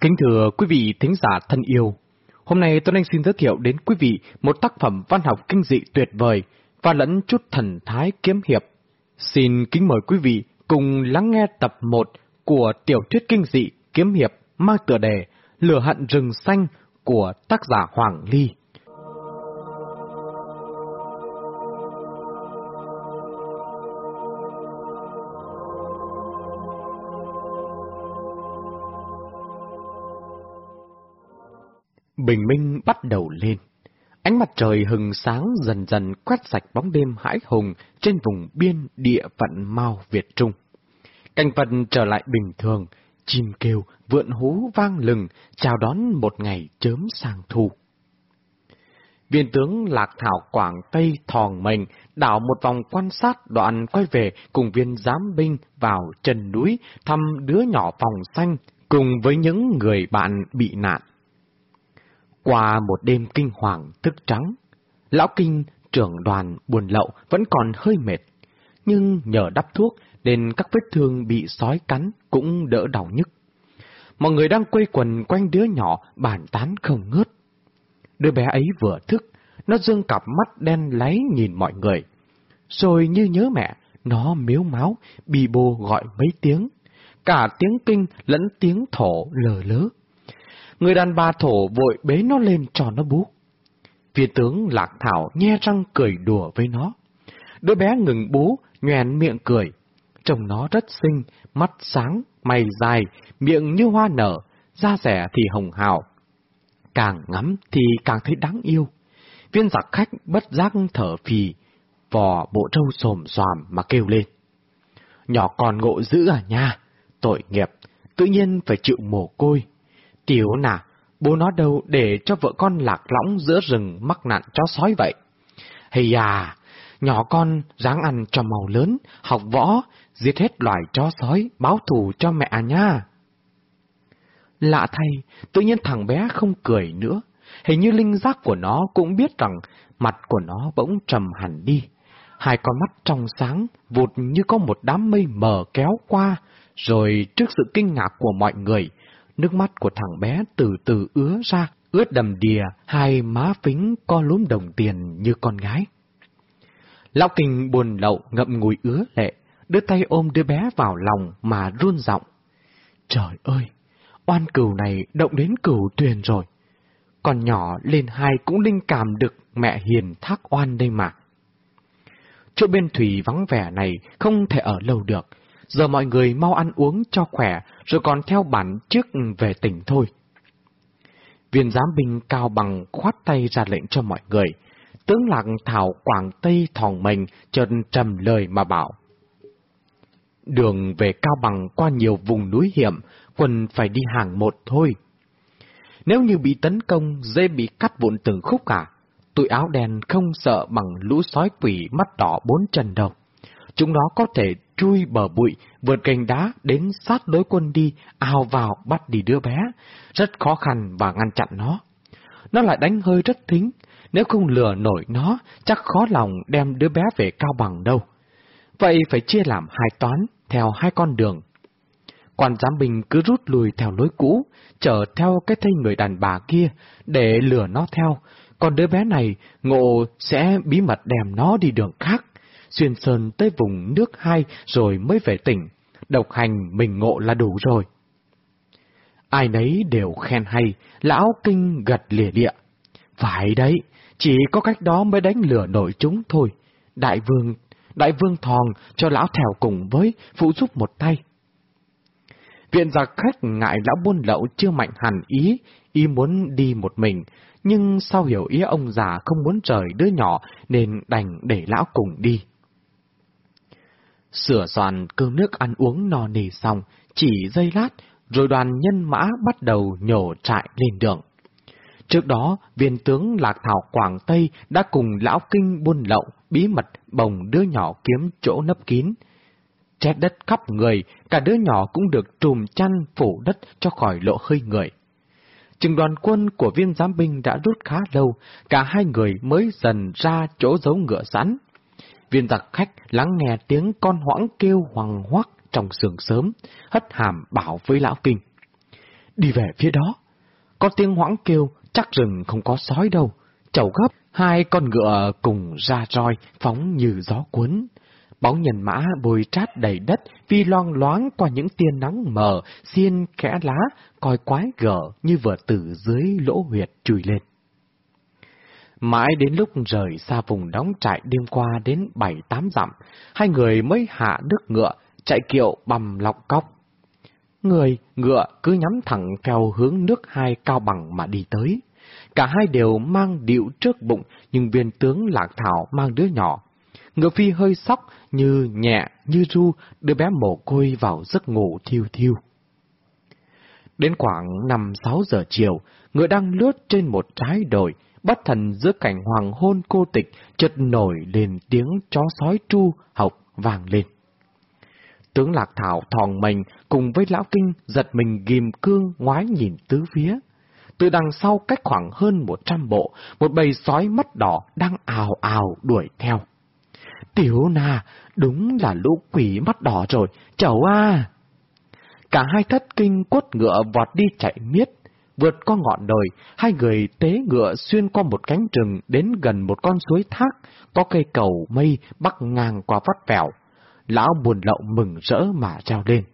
Kính thưa quý vị thính giả thân yêu, hôm nay tôi đang xin giới thiệu đến quý vị một tác phẩm văn học kinh dị tuyệt vời và lẫn chút thần thái kiếm hiệp. Xin kính mời quý vị cùng lắng nghe tập 1 của tiểu thuyết kinh dị kiếm hiệp mang tựa đề Lửa hận rừng xanh của tác giả Hoàng Ly. Bình minh bắt đầu lên. Ánh mặt trời hừng sáng dần dần quét sạch bóng đêm hãi hùng trên vùng biên địa phận Mao Việt Trung. Cảnh vật trở lại bình thường, chim kêu, vượn hú vang lừng, chào đón một ngày chớm sang thu. Viên tướng Lạc Thảo Quảng Tây thòng mình đảo một vòng quan sát đoạn quay về cùng viên giám binh vào chân núi thăm đứa nhỏ phòng xanh cùng với những người bạn bị nạn. Qua một đêm kinh hoàng thức trắng, lão kinh trưởng đoàn buồn lậu vẫn còn hơi mệt, nhưng nhờ đắp thuốc nên các vết thương bị sói cắn cũng đỡ đau nhức. Mọi người đang quây quần quanh đứa nhỏ bàn tán không ngớt. Đứa bé ấy vừa thức, nó dương cặp mắt đen láy nhìn mọi người. Rồi như nhớ mẹ, nó miếu máu, bì bô gọi mấy tiếng. Cả tiếng kinh lẫn tiếng thổ lờ lớ. Người đàn bà thổ vội bế nó lên cho nó bú. Viên tướng Lạc Thảo nhe răng cười đùa với nó. Đứa bé ngừng bú, nhoèn miệng cười. Trông nó rất xinh, mắt sáng, mày dài, miệng như hoa nở, da rẻ thì hồng hào. Càng ngắm thì càng thấy đáng yêu. Viên giặc khách bất giác thở phì, vò bộ trâu xồm xoàm mà kêu lên. Nhỏ còn ngộ dữ à nha, tội nghiệp, tự nhiên phải chịu mồ côi. Tiểu nà, bố nó đâu để cho vợ con lạc lõng giữa rừng mắc nạn chó sói vậy? Hay à, nhỏ con ráng ăn cho màu lớn, học võ, giết hết loài chó sói, báo thù cho mẹ nha. Lạ thay, tự nhiên thằng bé không cười nữa. Hình như linh giác của nó cũng biết rằng mặt của nó bỗng trầm hẳn đi. Hai con mắt trong sáng, vụt như có một đám mây mờ kéo qua, rồi trước sự kinh ngạc của mọi người, nước mắt của thằng bé từ từ ứa ra, ướt đầm đìa, hai má phính co lúm đồng tiền như con gái. Lão Kinh buồn lậu ngậm ngùi ứa lệ, đưa tay ôm đứa bé vào lòng mà run giọng. Trời ơi, oan cừu này động đến cửu tuyền rồi. Còn nhỏ lên hai cũng linh cảm được mẹ hiền thác oan đây mà. Chỗ bên thủy vắng vẻ này không thể ở lâu được, giờ mọi người mau ăn uống cho khỏe, rồi còn theo bản trước về tỉnh thôi. Viên giám binh cao bằng khoát tay ra lệnh cho mọi người. Tướng lạc thảo Quảng Tây thòng mình chợt trầm lời mà bảo. Đường về Cao Bằng qua nhiều vùng núi hiểm, quân phải đi hàng một thôi. Nếu như bị tấn công, dễ bị cắt vụn từng khúc cả. Tụi áo đen không sợ bằng lũ sói quỷ mắt đỏ bốn chân đâu. Chúng nó có thể chui bờ bụi, vượt cành đá đến sát đối quân đi, ào vào bắt đi đứa bé. Rất khó khăn và ngăn chặn nó. Nó lại đánh hơi rất thính, nếu không lừa nổi nó, chắc khó lòng đem đứa bé về cao bằng đâu. Vậy phải chia làm hai toán, theo hai con đường. Quan giám bình cứ rút lui theo lối cũ, chở theo cái thây người đàn bà kia, để lừa nó theo, còn đứa bé này, ngộ sẽ bí mật đem nó đi đường khác xuyên sơn tới vùng nước hai rồi mới về tỉnh. Độc hành mình ngộ là đủ rồi. Ai nấy đều khen hay, lão kinh gật lìa địa. Phải đấy, chỉ có cách đó mới đánh lửa nổi chúng thôi. Đại vương, đại vương thòng cho lão theo cùng với, phụ giúp một tay. Viện giặc khách ngại lão buôn lậu chưa mạnh hẳn ý, ý muốn đi một mình, nhưng sau hiểu ý ông già không muốn rời đứa nhỏ nên đành để lão cùng đi. Sửa soạn cơm nước ăn uống no nỉ xong, chỉ giây lát, rồi đoàn nhân mã bắt đầu nhổ trại lên đường. Trước đó, viên tướng Lạc Thảo Quảng Tây đã cùng lão kinh buôn lậu, bí mật bồng đứa nhỏ kiếm chỗ nấp kín. Chét đất khắp người, cả đứa nhỏ cũng được trùm chăn phủ đất cho khỏi lộ hơi người. Trừng đoàn quân của viên giám binh đã rút khá lâu, cả hai người mới dần ra chỗ giấu ngựa sẵn. Viên giặc khách lắng nghe tiếng con hoãng kêu hoàng hoắc trong sườn sớm, hất hàm bảo với lão kinh. đi về phía đó. Có tiếng hoãng kêu, chắc rừng không có sói đâu. Chầu gấp, hai con ngựa cùng ra roi, phóng như gió cuốn. Bóng nhân mã bồi trát đầy đất, phi loang loáng qua những tia nắng mờ, xiên kẽ lá, coi quái gở như vừa từ dưới lỗ huyệt chui lên. Mãi đến lúc rời xa vùng đóng trại đêm qua đến bảy tám dặm, hai người mới hạ đức ngựa, chạy kiệu bầm lọc cóc. Người, ngựa cứ nhắm thẳng theo hướng nước hai cao bằng mà đi tới. Cả hai đều mang điệu trước bụng, nhưng viên tướng Lạc Thảo mang đứa nhỏ. Ngựa phi hơi sóc, như nhẹ, như ru, đưa bé mồ côi vào giấc ngủ thiêu thiêu. Đến khoảng 5-6 giờ chiều, ngựa đang lướt trên một trái đồi, bất thần giữa cảnh hoàng hôn cô tịch, chợt nổi lên tiếng chó sói tru học vàng lên. Tướng Lạc Thảo thòng mình cùng với Lão Kinh giật mình ghim cương ngoái nhìn tứ phía. Từ đằng sau cách khoảng hơn một trăm bộ, một bầy sói mắt đỏ đang ào ào đuổi theo. Tiểu nà, đúng là lũ quỷ mắt đỏ rồi, chầu à! Cả hai thất kinh quất ngựa vọt đi chạy miết, vượt qua ngọn đồi, hai người tế ngựa xuyên qua một cánh rừng đến gần một con suối thác, có cây cầu mây bắc ngang qua vắt vẻo. Lão buồn lậu mừng rỡ mà trao lên.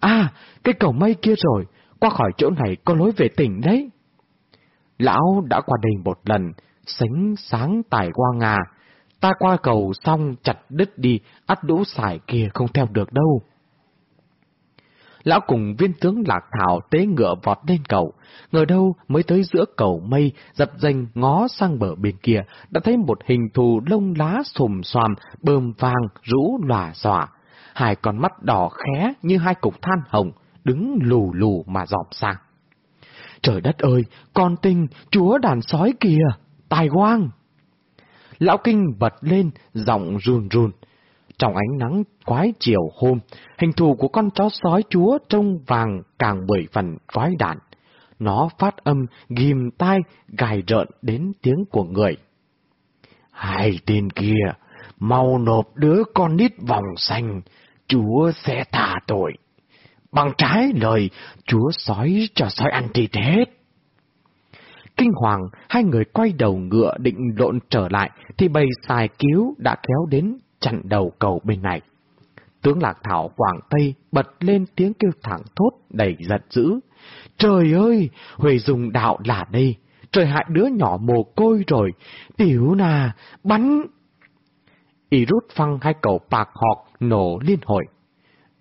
À, cái cầu mây kia rồi, qua khỏi chỗ này có lối về tỉnh đấy. Lão đã qua đây một lần, sánh sáng tài qua ngà. Ta qua cầu xong chặt đứt đi, ắt đũ xài kia không theo được đâu. Lão cùng viên tướng Lạc Thảo tế ngựa vọt lên cầu, ngờ đâu mới tới giữa cầu mây, dập danh ngó sang bờ bên kia, đã thấy một hình thù lông lá xồm xoàm, bơm vàng, rũ lòa xòa. Hai con mắt đỏ khé như hai cục than hồng, đứng lù lù mà dòm sang. Trời đất ơi, con tinh, chúa đàn sói kìa, tài quang! Lão Kinh bật lên, giọng run run. Trong ánh nắng quái chiều hôm, hình thù của con chó sói chúa trông vàng càng bởi phần quái đản. Nó phát âm ghim tai, gài rợn đến tiếng của người. Hai tên kia, mau nộp đứa con nít vòng xanh, chúa sẽ tha tội. Bằng trái lời, chúa sói cho sói ăn thịt hết. Kinh hoàng, hai người quay đầu ngựa định lộn trở lại, thì bầy xài cứu đã kéo đến chặn đầu cầu bên này. Tướng Lạc Thảo Quảng Tây bật lên tiếng kêu thẳng thốt đầy giận dữ. Trời ơi, Huệ dùng đạo là đây, trời hại đứa nhỏ mồ côi rồi, tiểu nà, bắn... Y rút phăng hai cầu bạc họt nổ liên hồi.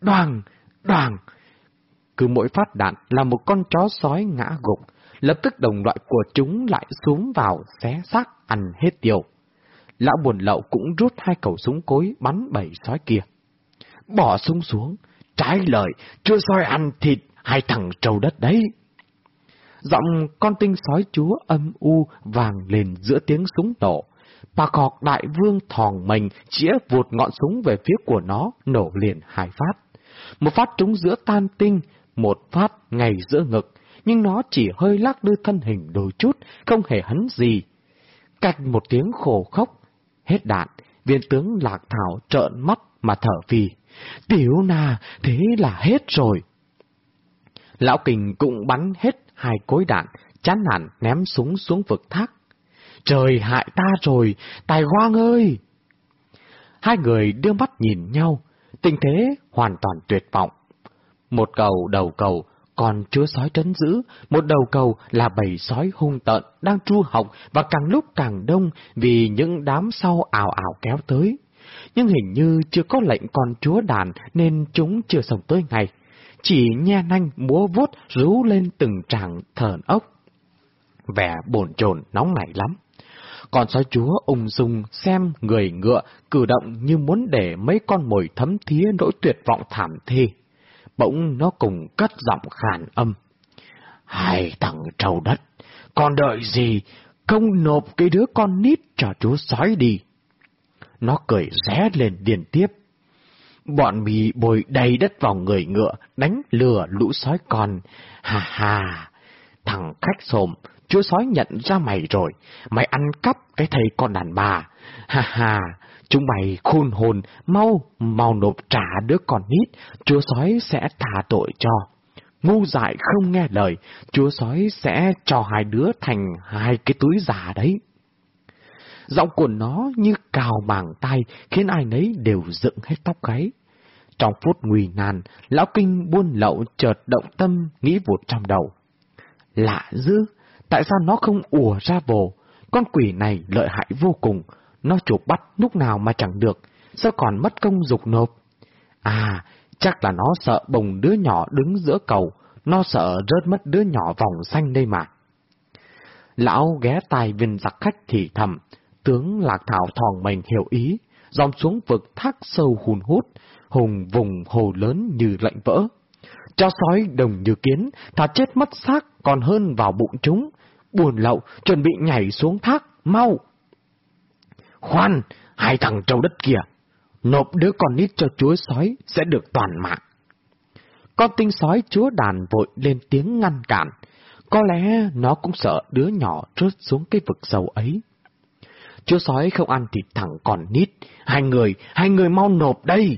Đoàn, đoàn! Cứ mỗi phát đạn là một con chó sói ngã gục, lập tức đồng loại của chúng lại xuống vào xé xác ăn hết tiêu lão buồn lậu cũng rút hai khẩu súng cối bắn bảy sói kia. Bỏ súng xuống, trái lời, chưa soi ăn thịt hai thằng trâu đất đấy. Giọng con tinh sói chúa âm u vàng lên giữa tiếng súng nổ. Bà cọt đại vương thòng mình chĩa vụt ngọn súng về phía của nó, nổ liền hai phát. Một phát trúng giữa tan tinh, một phát ngay giữa ngực, nhưng nó chỉ hơi lắc đưa thân hình đôi chút, không hề hấn gì. Cạch một tiếng khổ khóc, Hết đạn, viên tướng Lạc Thảo trợn mắt mà thở phì. Tiểu nà, thế là hết rồi. Lão Kình cũng bắn hết hai cối đạn, chán nản ném súng xuống vực thác. Trời hại ta rồi, tài hoang ơi! Hai người đưa mắt nhìn nhau, tình thế hoàn toàn tuyệt vọng. Một cầu đầu cầu còn chúa sói trấn giữ, một đầu cầu là bầy sói hung tợn đang tru học và càng lúc càng đông vì những đám sau ảo ảo kéo tới. Nhưng hình như chưa có lệnh con chúa đàn nên chúng chưa sống tới ngày. Chỉ nhe nanh múa vuốt rú lên từng tràng thờn ốc. Vẻ bồn chồn nóng nảy lắm. Còn sói chúa ung dung xem người ngựa cử động như muốn để mấy con mồi thấm thía nỗi tuyệt vọng thảm thê bỗng nó cùng cất giọng khàn âm. Hai thằng trâu đất, còn đợi gì, không nộp cái đứa con nít cho chú sói đi. Nó cười ré lên điền tiếp. Bọn mì bồi đầy đất vào người ngựa, đánh lừa lũ sói con. Ha ha, thằng khách xồm, chú sói nhận ra mày rồi, mày ăn cắp cái thầy con đàn bà. Ha ha, Chúng mày khôn hồn, mau, mau nộp trả đứa con nít, chúa sói sẽ thả tội cho. ngu dại không nghe lời, chúa sói sẽ cho hai đứa thành hai cái túi giả đấy. Giọng của nó như cào màng tay, khiến ai nấy đều dựng hết tóc gáy. Trong phút nguy nan, lão kinh buôn lậu chợt động tâm nghĩ vụt trong đầu. Lạ dữ, tại sao nó không ùa ra vồ? Con quỷ này lợi hại vô cùng, nó chụp bắt lúc nào mà chẳng được, sao còn mất công dục nộp? À, chắc là nó sợ bồng đứa nhỏ đứng giữa cầu, nó sợ rớt mất đứa nhỏ vòng xanh đây mà. Lão ghé tai viên giặc khách thì thầm, tướng Lạc Thảo thòng mình hiểu ý, dòng xuống vực thác sâu hùn hút, hùng vùng hồ lớn như lạnh vỡ. Cho sói đồng như kiến, thà chết mất xác còn hơn vào bụng chúng. Buồn lậu, chuẩn bị nhảy xuống thác, mau! Khoan, hai thằng trâu đất kia, nộp đứa con nít cho chúa sói sẽ được toàn mạng. Con tinh sói chúa đàn vội lên tiếng ngăn cản. Có lẽ nó cũng sợ đứa nhỏ rớt xuống cái vực sâu ấy. Chúa sói không ăn thịt thằng còn nít. Hai người, hai người mau nộp đây.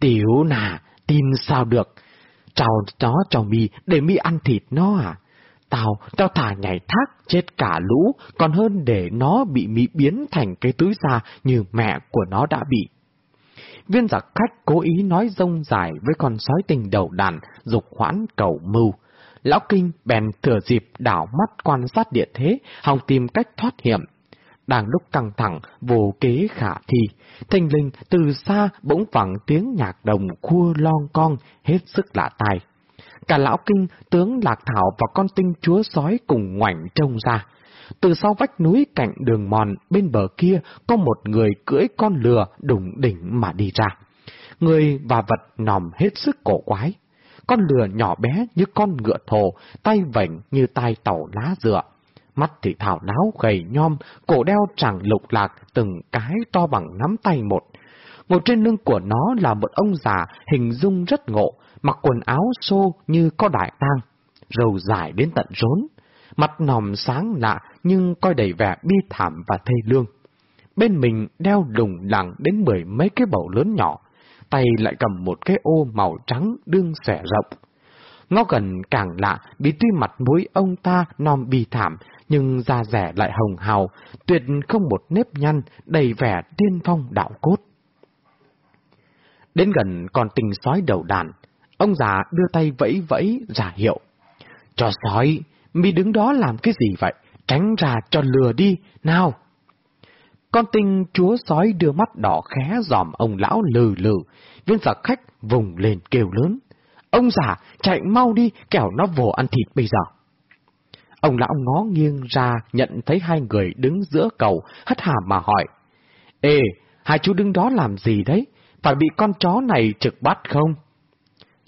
Tiểu nà, tin sao được. Chào nó cho mi để mi ăn thịt nó à? Tao, tao thả nhảy thác, chết cả lũ, còn hơn để nó bị mỹ biến thành cái túi da như mẹ của nó đã bị. Viên giặc khách cố ý nói rông dài với con sói tình đầu đàn, dục hoãn cầu mưu. Lão Kinh bèn thừa dịp đảo mắt quan sát địa thế, hòng tìm cách thoát hiểm. Đang lúc căng thẳng, vô kế khả thi, thanh linh từ xa bỗng vẳng tiếng nhạc đồng khua lon con, hết sức lạ tai. Cả lão kinh, tướng Lạc Thảo và con tinh chúa sói cùng ngoảnh trông ra. Từ sau vách núi cạnh đường mòn bên bờ kia có một người cưỡi con lừa đùng đỉnh mà đi ra. Người và vật nòm hết sức cổ quái. Con lừa nhỏ bé như con ngựa thồ, tay vảnh như tay tàu lá dựa. Mắt thì thảo đáo gầy nhom, cổ đeo chẳng lục lạc từng cái to bằng nắm tay một. Ngồi trên lưng của nó là một ông già hình dung rất ngộ, mặc quần áo xô như có đại tang, râu dài đến tận rốn, mặt nòm sáng lạ nhưng coi đầy vẻ bi thảm và thê lương. Bên mình đeo lùng lẳng đến mười mấy cái bầu lớn nhỏ, tay lại cầm một cái ô màu trắng đương xẻ rộng. Ngó gần càng lạ bị tuy mặt mũi ông ta non bi thảm, nhưng da rẻ lại hồng hào, tuyệt không một nếp nhăn, đầy vẻ tiên phong đạo cốt. Đến gần con tình sói đầu đàn, ông già đưa tay vẫy vẫy giả hiệu. Cho sói, mi đứng đó làm cái gì vậy? Tránh ra cho lừa đi, nào! Con tinh chúa sói đưa mắt đỏ khé dòm ông lão lừ lừ, viên giặc khách vùng lên kêu lớn. Ông già, chạy mau đi, kẻo nó vồ ăn thịt bây giờ. Ông lão ngó nghiêng ra, nhận thấy hai người đứng giữa cầu, hất hàm mà hỏi. Ê, hai chú đứng đó làm gì đấy? Phải bị con chó này trực bắt không?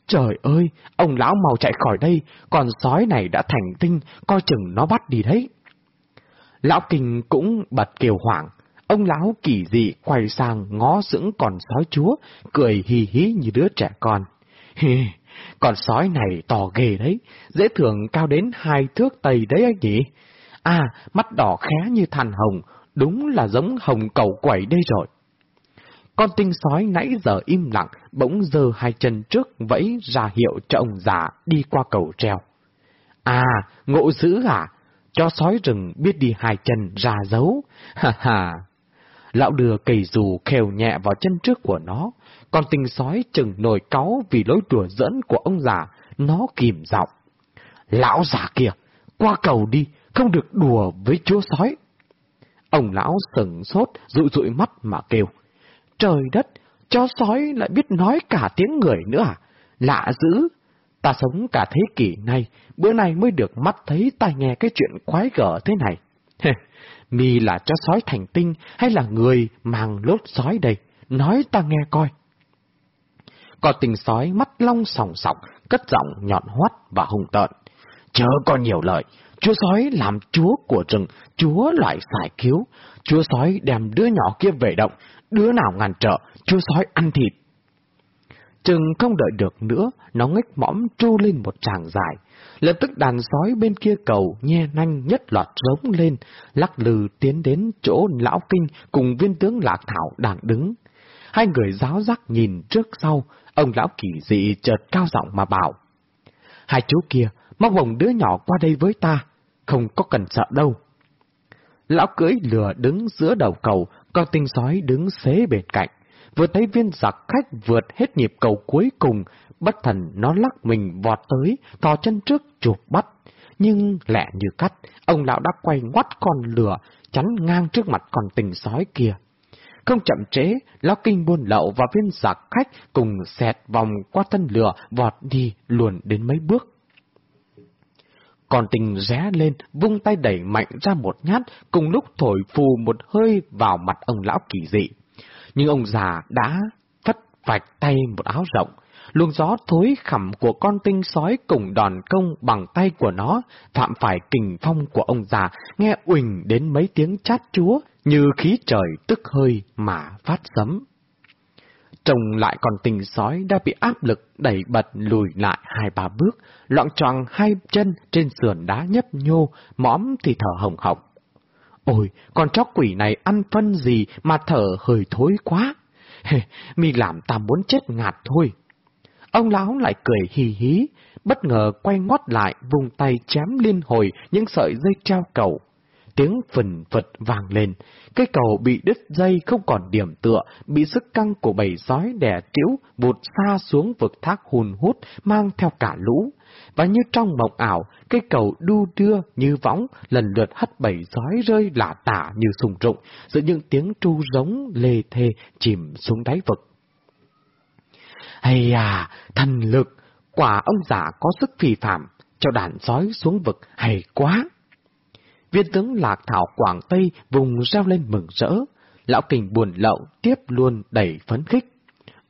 Trời ơi, ông lão mau chạy khỏi đây, con sói này đã thành tinh, coi chừng nó bắt đi đấy. Lão Kinh cũng bật kêu hoảng, ông lão kỳ dị quay sang ngó sững con sói chúa, cười hì hí như đứa trẻ con. Hì, con sói này to ghê đấy, dễ thường cao đến hai thước tây đấy anh nhỉ? À, mắt đỏ khé như than hồng, đúng là giống hồng cầu quẩy đây rồi. Con tinh sói nãy giờ im lặng, bỗng giơ hai chân trước vẫy ra hiệu cho ông già đi qua cầu treo. À, ngộ dữ à? Cho sói rừng biết đi hai chân ra dấu. Ha ha! Lão đưa cây dù khều nhẹ vào chân trước của nó, con tinh sói chừng nổi cáu vì lối đùa dẫn của ông già, nó kìm giọng. Lão già kia, qua cầu đi, không được đùa với chúa sói. Ông lão sừng sốt, rụi rụi mắt mà kêu. Trời đất, chó sói lại biết nói cả tiếng người nữa à? Lạ dữ! Ta sống cả thế kỷ này, bữa nay mới được mắt thấy tai nghe cái chuyện quái gở thế này. Mi là chó sói thành tinh hay là người mang lốt sói đây? Nói ta nghe coi. Có tình sói mắt long sòng sọc, cất giọng nhọn hoắt và hùng tợn. Chớ có nhiều lời, chúa sói làm chúa của rừng, chúa loại xài cứu. Chúa sói đem đứa nhỏ kia về động, đứa nào ngàn trợ, chú sói ăn thịt. Chừng không đợi được nữa, nó ngách mõm tru lên một tràng dài. Lập tức đàn sói bên kia cầu nhe nanh nhất loạt rống lên, lắc lư tiến đến chỗ lão kinh cùng viên tướng lạc thảo đang đứng. Hai người giáo giác nhìn trước sau, ông lão kỳ dị chợt cao giọng mà bảo. Hai chú kia, mong vòng đứa nhỏ qua đây với ta, không có cần sợ đâu. Lão cưỡi lừa đứng giữa đầu cầu, con tinh sói đứng xế bên cạnh. Vừa thấy viên giặc khách vượt hết nhịp cầu cuối cùng, bất thần nó lắc mình vọt tới, thò chân trước chụp bắt. Nhưng lẹ như cắt, ông lão đã quay ngoắt con lửa, chắn ngang trước mặt con tình sói kia. Không chậm trễ, lão kinh buôn lậu và viên giặc khách cùng xẹt vòng qua thân lửa, vọt đi luồn đến mấy bước. Còn tình ré lên, vung tay đẩy mạnh ra một nhát, cùng lúc thổi phù một hơi vào mặt ông lão kỳ dị. Nhưng ông già đã phất vạch tay một áo rộng, luồng gió thối khẩm của con tinh sói cùng đòn công bằng tay của nó, phạm phải kình phong của ông già, nghe uỳnh đến mấy tiếng chát chúa, như khí trời tức hơi mà phát sấm. Trông lại còn tình sói đã bị áp lực đẩy bật lùi lại hai ba bước, loạn tròn hai chân trên sườn đá nhấp nhô, mõm thì thở hồng hộc. Ôi, con chó quỷ này ăn phân gì mà thở hơi thối quá. Hề, mi làm ta muốn chết ngạt thôi. Ông lão lại cười hì hí, bất ngờ quay ngoắt lại vùng tay chém liên hồi những sợi dây treo cầu. Tiếng phần phật vang lên, cây cầu bị đứt dây không còn điểm tựa, bị sức căng của bầy sói đè tiếu vụt xa xuống vực thác hùn hút mang theo cả lũ. Và như trong mộng ảo, cây cầu đu đưa như võng, lần lượt hất bầy sói rơi lả tả như sùng rụng, giữa những tiếng tru giống lê thê chìm xuống đáy vực. Hay à, thần lực, quả ông giả có sức phi phạm, cho đàn sói xuống vực hay quá. Viên tướng Lạc Thảo Quảng Tây vùng reo lên mừng rỡ, lão kình buồn lậu tiếp luôn đầy phấn khích.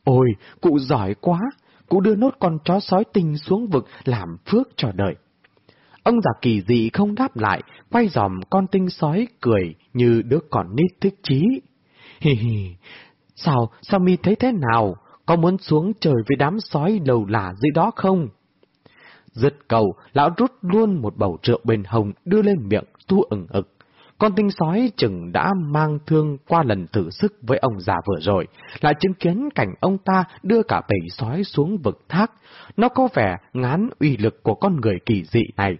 Ôi, cụ giỏi quá, cụ đưa nốt con chó sói tinh xuống vực làm phước cho đời. Ông già kỳ dị không đáp lại, quay dòm con tinh sói cười như đứa con nít thích chí. Hi hi, sao, sao mi thấy thế nào? có muốn xuống trời với đám sói đầu lả dưới đó không? Giật cầu, lão rút luôn một bầu rượu bên hồng đưa lên miệng tu ẩn ực. Con tinh sói chừng đã mang thương qua lần thử sức với ông già vừa rồi, lại chứng kiến cảnh ông ta đưa cả bầy sói xuống vực thác. Nó có vẻ ngán uy lực của con người kỳ dị này.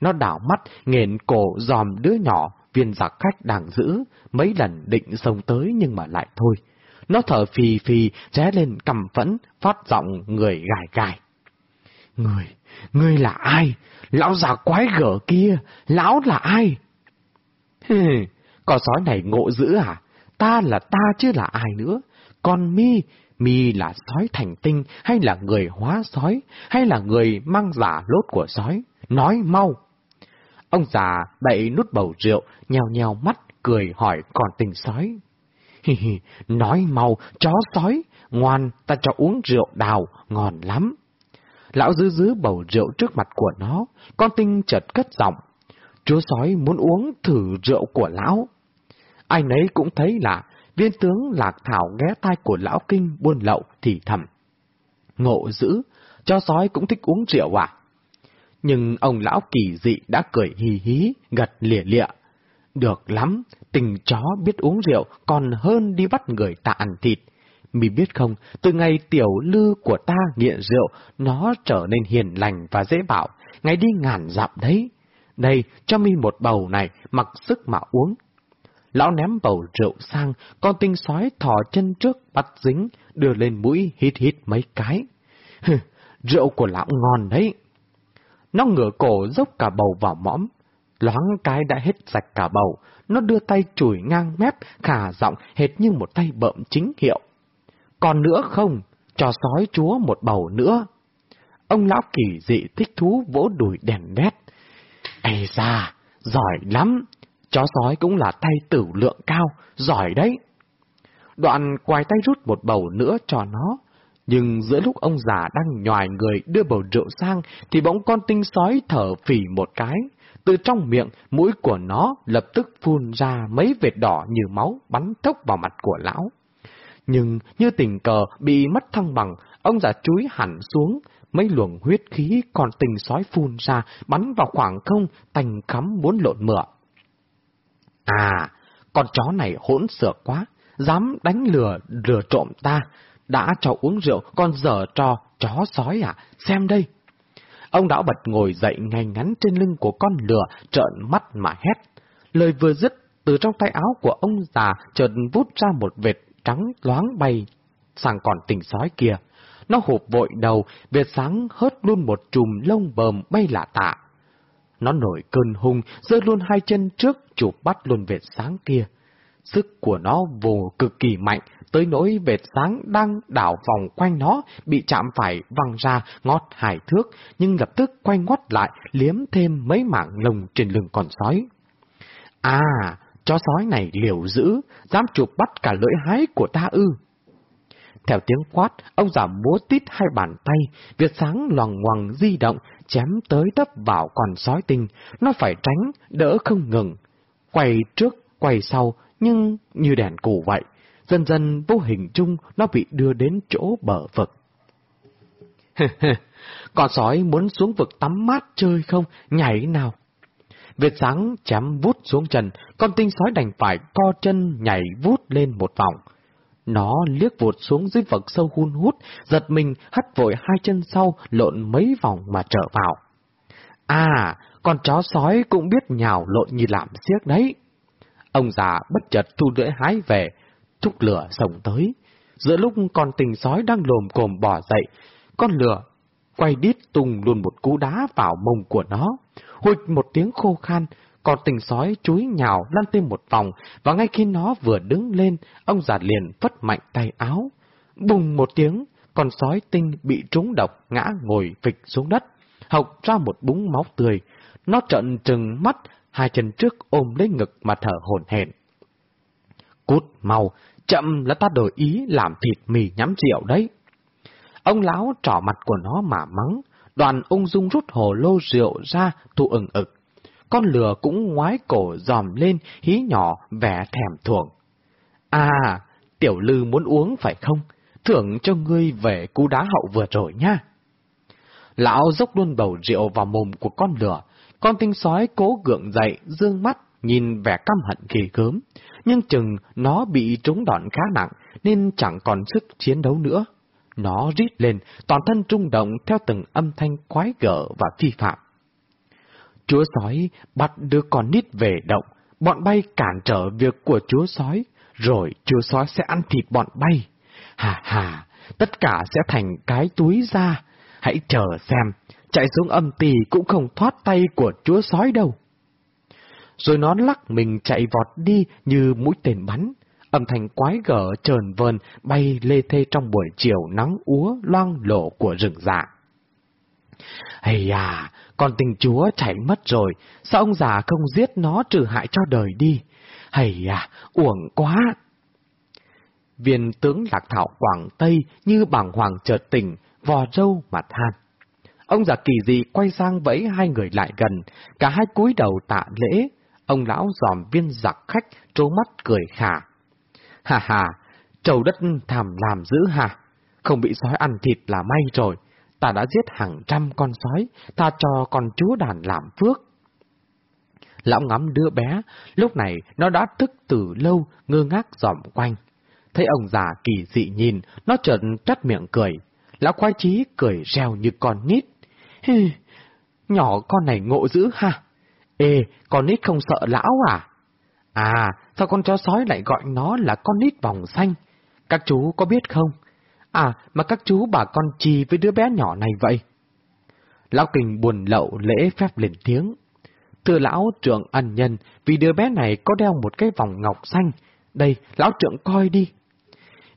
Nó đảo mắt, nghền cổ dòm đứa nhỏ, viên giặc khách đang giữ, mấy lần định xông tới nhưng mà lại thôi. Nó thở phì phì, ré lên cầm phẫn, phát giọng người gài gài. Người, ngươi là ai? Lão già quái gở kia, lão là ai? Hề, con sói này ngộ dữ à? Ta là ta chứ là ai nữa? Còn mi, mi là sói thành tinh hay là người hóa sói, hay là người mang giả lốt của sói? Nói mau! Ông già đậy nút bầu rượu, nheo nheo mắt, cười hỏi còn tình sói. Hi hi, nói mau, chó sói, ngoan, ta cho uống rượu đào, ngon lắm. Lão dư dứ bầu rượu trước mặt của nó, con tinh chợt cất giọng. Chúa sói muốn uống thử rượu của lão. Ai nấy cũng thấy là viên tướng lạc thảo ghé tai của lão kinh buôn lậu thì thầm. Ngộ dữ, cho sói cũng thích uống rượu à? Nhưng ông lão kỳ dị đã cười hì hí, gật lìa lịa. Được lắm, tình chó biết uống rượu còn hơn đi bắt người ta ăn thịt. Mì biết không, từ ngày tiểu lư của ta nghiện rượu, nó trở nên hiền lành và dễ bảo, ngày đi ngàn dặm đấy. Đây, cho mi một bầu này, mặc sức mà uống. Lão ném bầu rượu sang, con tinh sói thò chân trước bắt dính, đưa lên mũi hít hít mấy cái. Hừ, rượu của lão ngon đấy. Nó ngửa cổ dốc cả bầu vào mõm, loáng cái đã hết sạch cả bầu, nó đưa tay chùi ngang mép, khả giọng hệt như một tay bợm chính hiệu. Còn nữa không, cho sói chúa một bầu nữa. Ông lão kỳ dị thích thú vỗ đùi đèn đét. Ây da, giỏi lắm, chó sói cũng là tay tử lượng cao, giỏi đấy. Đoạn quài tay rút một bầu nữa cho nó, nhưng giữa lúc ông già đang nhòi người đưa bầu rượu sang, thì bỗng con tinh sói thở phì một cái, từ trong miệng, mũi của nó lập tức phun ra mấy vệt đỏ như máu bắn thốc vào mặt của lão. Nhưng như tình cờ bị mất thăng bằng, ông già chúi hẳn xuống, mấy luồng huyết khí còn tình sói phun ra, bắn vào khoảng không, tành khắm muốn lộn mửa. À, con chó này hỗn xược quá, dám đánh lừa, lừa trộm ta, đã cho uống rượu, con dở cho chó sói à, xem đây. Ông đã bật ngồi dậy ngay ngắn trên lưng của con lừa, trợn mắt mà hét. Lời vừa dứt, từ trong tay áo của ông già chợt vút ra một vệt trắng loáng bay sang còn tỉnh sói kia. Nó hụp vội đầu, vệt sáng hớt luôn một chùm lông bờm bay lạ tạ. Nó nổi cơn hung, giơ luôn hai chân trước, chụp bắt luôn vệt sáng kia. Sức của nó vô cực kỳ mạnh, tới nỗi vệt sáng đang đảo vòng quanh nó, bị chạm phải văng ra ngót hải thước, nhưng lập tức quay ngoắt lại, liếm thêm mấy mảng lông trên lưng con sói. À, chó sói này liều dữ, dám chụp bắt cả lưỡi hái của ta ư. Theo tiếng quát, ông già múa tít hai bàn tay, Việt sáng loằng ngoằng di động, chém tới tấp vào con sói tinh, nó phải tránh, đỡ không ngừng. Quay trước, quay sau, nhưng như đèn cù vậy, dần dần vô hình chung nó bị đưa đến chỗ bờ vực. con sói muốn xuống vực tắm mát chơi không, nhảy nào. Việt sáng chém vút xuống trần, con tinh sói đành phải co chân nhảy vút lên một vòng. Nó liếc vụt xuống dưới vực sâu hun hút, giật mình hất vội hai chân sau, lộn mấy vòng mà trở vào. À, con chó sói cũng biết nhào lộn như làm xiếc đấy. Ông già bất chợt thu lưỡi hái về, thúc lửa sổng tới. Giữa lúc con tình sói đang lồm cồm bỏ dậy, con lửa quay đít tung luôn một cú đá vào mông của nó. Hụt một tiếng khô khan, con tình sói chúi nhào lăn thêm một vòng, và ngay khi nó vừa đứng lên, ông già liền phất mạnh tay áo. Bùng một tiếng, con sói tinh bị trúng độc ngã ngồi phịch xuống đất, hộc ra một búng máu tươi. Nó trợn trừng mắt, hai chân trước ôm lấy ngực mà thở hổn hển. Cút mau, chậm là ta đổi ý làm thịt mì nhắm rượu đấy. Ông lão trỏ mặt của nó mà mắng, đoàn ung dung rút hồ lô rượu ra, thu ừng ực. Con lừa cũng ngoái cổ dòm lên, hí nhỏ, vẻ thèm thuồng. À, tiểu lư muốn uống phải không? Thưởng cho ngươi về cú đá hậu vừa rồi nha. Lão dốc luôn bầu rượu vào mồm của con lừa, con tinh sói cố gượng dậy, dương mắt, nhìn vẻ căm hận kỳ gớm, nhưng chừng nó bị trúng đòn khá nặng nên chẳng còn sức chiến đấu nữa. Nó rít lên, toàn thân rung động theo từng âm thanh quái gở và phi phạm. Chúa sói bắt đứa con nít về động, bọn bay cản trở việc của chúa sói, rồi chúa sói sẽ ăn thịt bọn bay. Hà hà, tất cả sẽ thành cái túi ra. Hãy chờ xem, chạy xuống âm tỳ cũng không thoát tay của chúa sói đâu. Rồi nó lắc mình chạy vọt đi như mũi tên bắn. Âm thanh quái gở trờn vờn bay lê thê trong buổi chiều nắng úa loang lộ của rừng dạ. Hay à, con tình chúa chạy mất rồi, sao ông già không giết nó trừ hại cho đời đi? Hay à, uổng quá! Viên tướng lạc thảo Quảng Tây như bảng hoàng chợt tỉnh, vò râu mà than. Ông già kỳ dị quay sang vẫy hai người lại gần, cả hai cúi đầu tạ lễ. Ông lão dòm viên giặc khách, trố mắt cười khả. Hà hà, trầu đất thảm làm dữ hà, không bị sói ăn thịt là may rồi, ta đã giết hàng trăm con sói, ta cho con chúa đàn làm phước. Lão ngắm đứa bé, lúc này nó đã thức từ lâu, ngơ ngác dòm quanh. Thấy ông già kỳ dị nhìn, nó chợt trắt miệng cười. Lão khoai chí cười reo như con nít. Hi, nhỏ con này ngộ dữ ha. Ê, con nít không sợ lão à? À, sao con chó sói lại gọi nó là con nít vòng xanh? Các chú có biết không? À, mà các chú bà con chi với đứa bé nhỏ này vậy? Lão kình buồn lậu lễ phép lên tiếng. Thưa lão trưởng ân nhân, vì đứa bé này có đeo một cái vòng ngọc xanh. Đây, lão trưởng coi đi.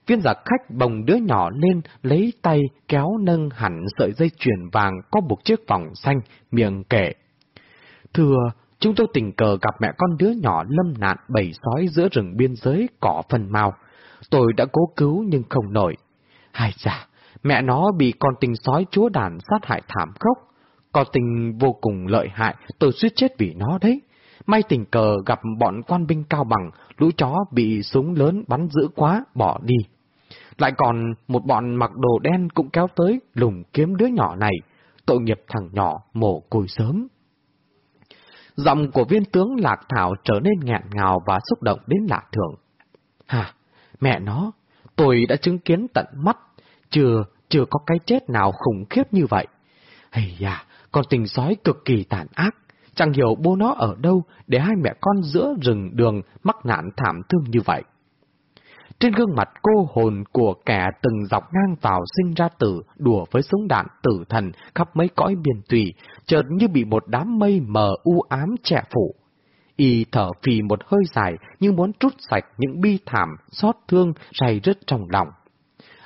Viên giả khách bồng đứa nhỏ lên, lấy tay kéo nâng hẳn sợi dây chuyền vàng có buộc chiếc vòng xanh, miệng kể. Thưa, chúng tôi tình cờ gặp mẹ con đứa nhỏ lâm nạn bầy sói giữa rừng biên giới cỏ phần mau, Tôi đã cố cứu nhưng không nổi. Hai dạ, mẹ nó bị con tình sói chúa đàn sát hại thảm khốc. Con tình vô cùng lợi hại, tôi suýt chết vì nó đấy. May tình cờ gặp bọn quan binh cao bằng, lũ chó bị súng lớn bắn dữ quá, bỏ đi. Lại còn một bọn mặc đồ đen cũng kéo tới lùng kiếm đứa nhỏ này, tội nghiệp thằng nhỏ mổ côi sớm. Giọng của viên tướng Lạc Thảo trở nên nghẹn ngào và xúc động đến lạ thường. Hà, mẹ nó, tôi đã chứng kiến tận mắt, chưa, chưa có cái chết nào khủng khiếp như vậy. Hây da, con tình sói cực kỳ tàn ác. Chẳng hiểu bố nó ở đâu để hai mẹ con giữa rừng đường mắc nạn thảm thương như vậy. Trên gương mặt cô hồn của kẻ từng dọc ngang vào sinh ra tử, đùa với súng đạn tử thần khắp mấy cõi biên tùy, chợt như bị một đám mây mờ u ám trẻ phủ. Y thở phì một hơi dài như muốn trút sạch những bi thảm, xót thương, ray rứt trong lòng.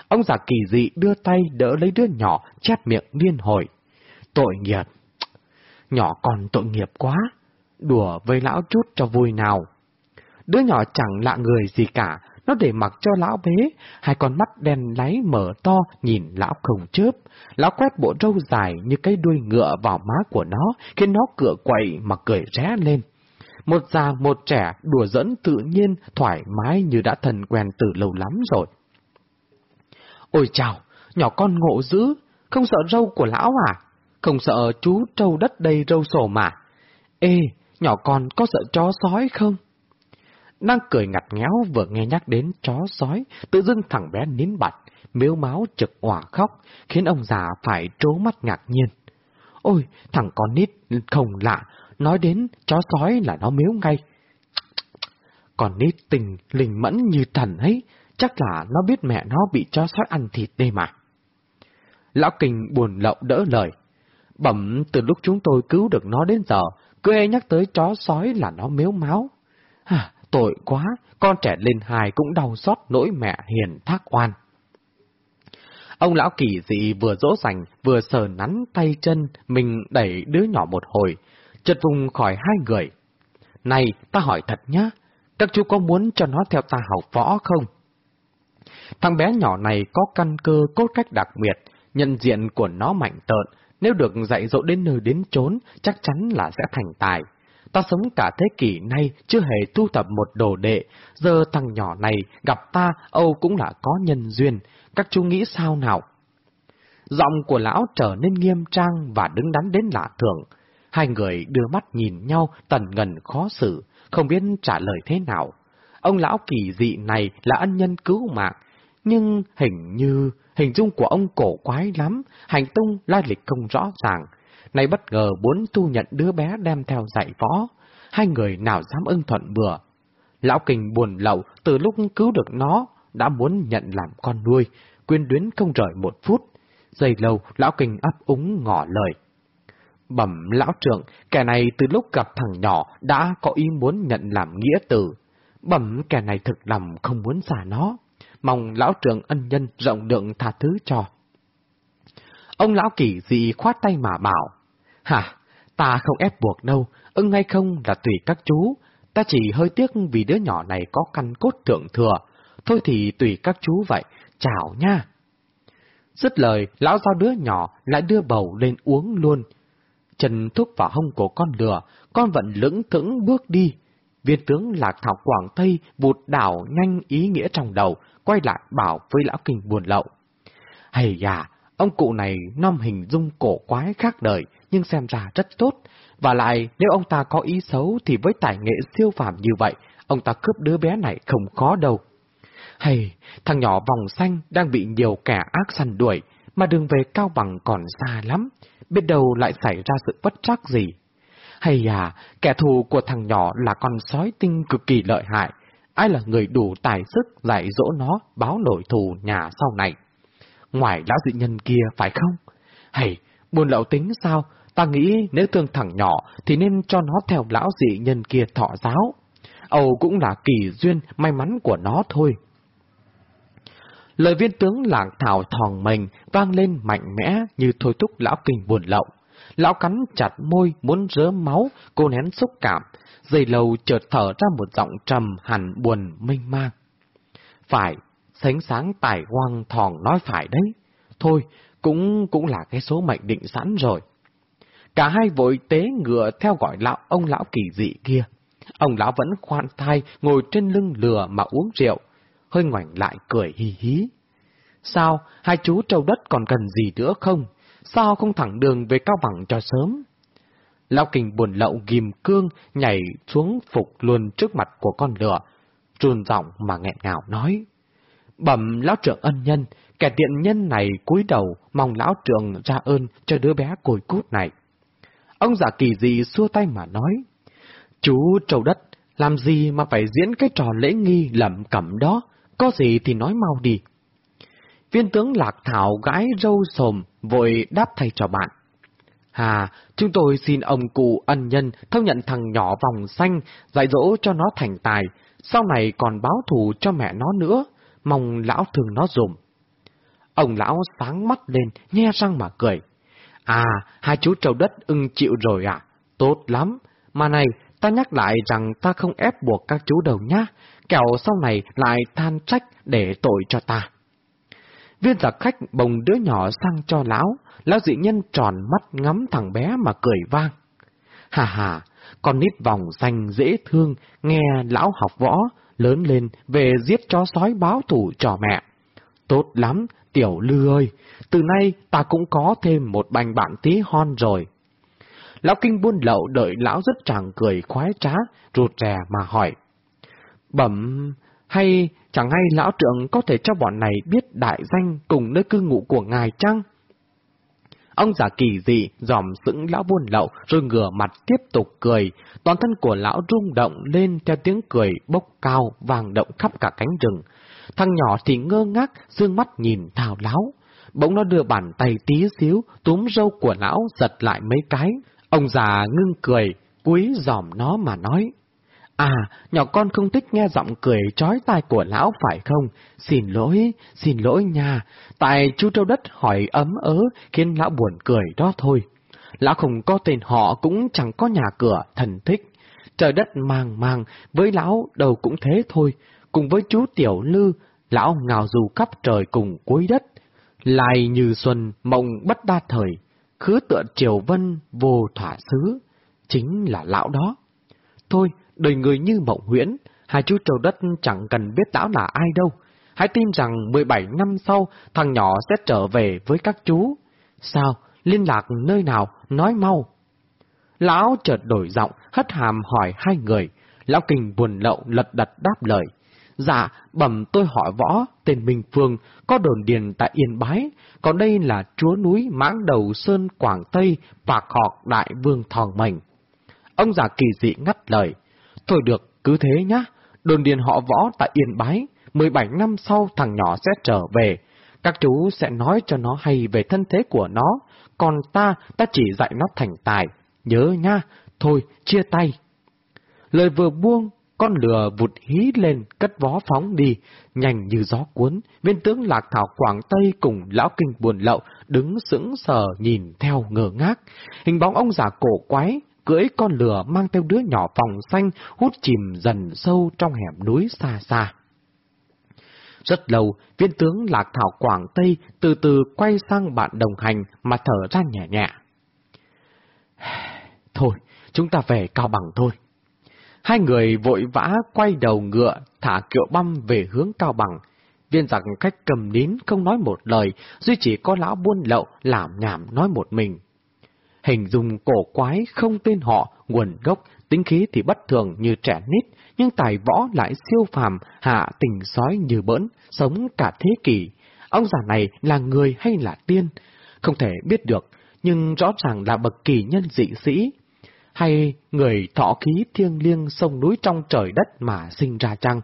Ông già kỳ dị đưa tay đỡ lấy đứa nhỏ, chép miệng liên hồi. Tội nghiệp! Nhỏ còn tội nghiệp quá! Đùa với lão chút cho vui nào! Đứa nhỏ chẳng lạ người gì cả, nó để mặc cho lão bế, hai con mắt đen láy mở to nhìn lão không chớp. Lão quét bộ râu dài như cái đuôi ngựa vào má của nó, khiến nó cựa quậy mà cười ré lên. Một già một trẻ đùa dẫn tự nhiên, thoải mái như đã thần quen từ lâu lắm rồi. Ôi chào, nhỏ con ngộ dữ, không sợ râu của lão à? Không sợ chú trâu đất đầy râu sổ mà. Ê, nhỏ con có sợ chó sói không? Đang cười ngặt ngéo vừa nghe nhắc đến chó sói, tự dưng thằng bé nín bặt, miếu máu trực òa khóc, khiến ông già phải trố mắt ngạc nhiên. Ôi, thằng con nít không lạ, nói đến chó sói là nó miếu ngay. Còn nít tình linh mẫn như thần ấy, chắc là nó biết mẹ nó bị chó sói ăn thịt đây mà. Lão Kinh buồn lậu đỡ lời. Bẩm từ lúc chúng tôi cứu được nó đến giờ, cứ e nhắc tới chó sói là nó miếu máu. À, tội quá, con trẻ lên hài cũng đau xót nỗi mẹ hiền thác oan. Ông lão kỳ dị vừa dỗ dành, vừa sờ nắn tay chân, mình đẩy đứa nhỏ một hồi, chợt vùng khỏi hai người. Này, ta hỏi thật nhá, các chú có muốn cho nó theo ta học võ không? Thằng bé nhỏ này có căn cơ cốt cách đặc biệt, nhận diện của nó mạnh tợn, nếu được dạy dỗ đến nơi đến chốn, chắc chắn là sẽ thành tài. Ta sống cả thế kỷ nay chưa hề thu tập một đồ đệ, giờ thằng nhỏ này gặp ta Âu cũng là có nhân duyên, các chú nghĩ sao nào? Giọng của lão trở nên nghiêm trang và đứng đắn đến lạ thường. Hai người đưa mắt nhìn nhau tần ngần khó xử, không biết trả lời thế nào. Ông lão kỳ dị này là ân nhân cứu mạng, nhưng hình như hình dung của ông cổ quái lắm, hành tung lai lịch không rõ ràng nay bất ngờ muốn thu nhận đứa bé đem theo dạy võ, hai người nào dám ưng thuận bừa. Lão Kình buồn lậu từ lúc cứu được nó, đã muốn nhận làm con nuôi, quyên đuyến không rời một phút. Giây lâu, Lão Kình ấp úng ngỏ lời. Bẩm Lão Trượng, kẻ này từ lúc gặp thằng nhỏ đã có ý muốn nhận làm nghĩa tử. Bẩm kẻ này thực lòng không muốn xả nó. Mong Lão Trượng ân nhân rộng lượng tha thứ cho. Ông Lão Kỳ dị khoát tay mà bảo. Hả, ta không ép buộc đâu, ưng hay không là tùy các chú, ta chỉ hơi tiếc vì đứa nhỏ này có căn cốt thượng thừa, thôi thì tùy các chú vậy, chào nha. Dứt lời, lão giao đứa nhỏ lại đưa bầu lên uống luôn. Trần thúc vào hông của con lừa, con vẫn lững thững bước đi. Viên tướng Lạc Thảo Quảng Tây vụt đảo nhanh ý nghĩa trong đầu, quay lại bảo với lão kinh buồn lậu. Hay à, ông cụ này nom hình dung cổ quái khác đời, nhưng xem ra rất tốt. Và lại, nếu ông ta có ý xấu thì với tài nghệ siêu phàm như vậy, ông ta cướp đứa bé này không khó đâu. Hay, thằng nhỏ vòng xanh đang bị nhiều kẻ ác săn đuổi, mà đường về cao bằng còn xa lắm, biết đâu lại xảy ra sự bất trắc gì. Hay à, kẻ thù của thằng nhỏ là con sói tinh cực kỳ lợi hại, ai là người đủ tài sức dạy dỗ nó báo nổi thù nhà sau này. Ngoài lão dị nhân kia phải không? Hay, buồn lậu tính sao? Ta nghĩ nếu thương thằng nhỏ thì nên cho nó theo lão dị nhân kia thọ giáo. Âu cũng là kỳ duyên, may mắn của nó thôi. Lời viên tướng lạng thảo thòng mình vang lên mạnh mẽ như thôi thúc lão kinh buồn lậu. Lão cắn chặt môi muốn rớ máu, cô nén xúc cảm, dây lầu chợt thở ra một giọng trầm hẳn buồn mênh mang. Phải, sánh sáng tài hoang thòng nói phải đấy. Thôi, cũng cũng là cái số mệnh định sẵn rồi. Cả hai vội tế ngựa theo gọi lão ông lão kỳ dị kia. Ông lão vẫn khoan thai ngồi trên lưng lừa mà uống rượu, hơi ngoảnh lại cười hí hí. Sao, hai chú trâu đất còn cần gì nữa không? Sao không thẳng đường về cao bằng cho sớm? Lão kình buồn lậu ghim cương nhảy xuống phục luôn trước mặt của con lừa, trùn giọng mà nghẹn ngào nói. Bẩm lão trưởng ân nhân, kẻ tiện nhân này cúi đầu mong lão trưởng ra ơn cho đứa bé cùi cút này. Ông giả kỳ dị xua tay mà nói. Chú trầu đất, làm gì mà phải diễn cái trò lễ nghi lẩm cẩm đó, có gì thì nói mau đi. Viên tướng Lạc Thảo gái râu sồm, vội đáp thay cho bạn. Hà, chúng tôi xin ông cụ ân nhân thông nhận thằng nhỏ vòng xanh, dạy dỗ cho nó thành tài, sau này còn báo thù cho mẹ nó nữa, mong lão thương nó dùm. Ông lão sáng mắt lên, nhe răng mà cười. À, hai chú trầu đất ưng chịu rồi à? Tốt lắm. Mà này, ta nhắc lại rằng ta không ép buộc các chú đâu nhá, kẻo sau này lại than trách để tội cho ta. Viên giặc khách bồng đứa nhỏ sang cho lão, lão dị nhân tròn mắt ngắm thằng bé mà cười vang. Hà hà, con nít vòng xanh dễ thương, nghe lão học võ, lớn lên về giết chó sói báo thủ cho mẹ. Tốt lắm, tiểu lư ơi, từ nay ta cũng có thêm một bành bạn tí hon rồi. Lão kinh buôn lậu đợi lão rất chàng cười khoái trá, rụt rè mà hỏi. Bẩm, hay chẳng hay lão trưởng có thể cho bọn này biết đại danh cùng nơi cư ngụ của ngài chăng? Ông giả kỳ dị, dòm sững lão buôn lậu, rồi ngửa mặt tiếp tục cười. Toàn thân của lão rung động lên theo tiếng cười bốc cao, vàng động khắp cả cánh rừng. Thằng nhỏ thì ngơ ngác, dương mắt nhìn thao láo. Bỗng nó đưa bàn tay tí xíu, túm râu của lão giật lại mấy cái. Ông già ngưng cười, cúi dòm nó mà nói. À, nhỏ con không thích nghe giọng cười trói tai của lão phải không? Xin lỗi, xin lỗi nha. Tại chú Trâu Đất hỏi ấm ớ khiến lão buồn cười đó thôi. Lão không có tên họ cũng chẳng có nhà cửa, thần thích. Trời đất mang mang, với lão đầu cũng thế thôi. Cùng với chú Tiểu Lư, lão ngào dù khắp trời cùng cuối đất. Lại như xuân, mộng bất đa thời, khứ tựa triều vân vô thỏa xứ. Chính là lão đó. Thôi, đời người như mộng huyễn, hai chú trầu đất chẳng cần biết lão là ai đâu. Hãy tin rằng 17 năm sau, thằng nhỏ sẽ trở về với các chú. Sao? Liên lạc nơi nào? Nói mau. Lão chợt đổi giọng, hất hàm hỏi hai người. Lão kinh buồn lậu lật đật đáp lời. Dạ, bẩm tôi hỏi võ, tên Minh Phương, có đồn điền tại Yên Bái, còn đây là chúa núi mãng đầu Sơn Quảng Tây, Bạc Họt Đại Vương Thòng mảnh Ông già kỳ dị ngắt lời. Thôi được, cứ thế nhá. Đồn điền họ võ tại Yên Bái, 17 năm sau thằng nhỏ sẽ trở về. Các chú sẽ nói cho nó hay về thân thế của nó, còn ta, ta chỉ dạy nó thành tài. Nhớ nha, thôi, chia tay. Lời vừa buông, con lừa vụt hí lên, cất vó phóng đi, nhanh như gió cuốn, viên tướng Lạc Thảo Quảng Tây cùng lão kinh buồn lậu, đứng sững sờ nhìn theo ngờ ngác. Hình bóng ông già cổ quái, cưỡi con lừa mang theo đứa nhỏ phòng xanh hút chìm dần sâu trong hẻm núi xa xa. Rất lâu, viên tướng Lạc Thảo Quảng Tây từ từ quay sang bạn đồng hành mà thở ra nhẹ nhẹ. Thôi, chúng ta về Cao Bằng thôi. Hai người vội vã quay đầu ngựa, thả kiệu băm về hướng Cao Bằng. Viên giặc khách cầm nín không nói một lời, duy chỉ có lão buôn lậu làm nhảm nói một mình. Hình dung cổ quái không tên họ, nguồn gốc, tính khí thì bất thường như trẻ nít, nhưng tài võ lại siêu phàm, hạ tình sói như bỡn, sống cả thế kỷ. Ông già này là người hay là tiên? Không thể biết được, nhưng rõ ràng là bậc kỳ nhân dị sĩ. Hay người thọ khí thiêng liêng sông núi trong trời đất mà sinh ra chăng?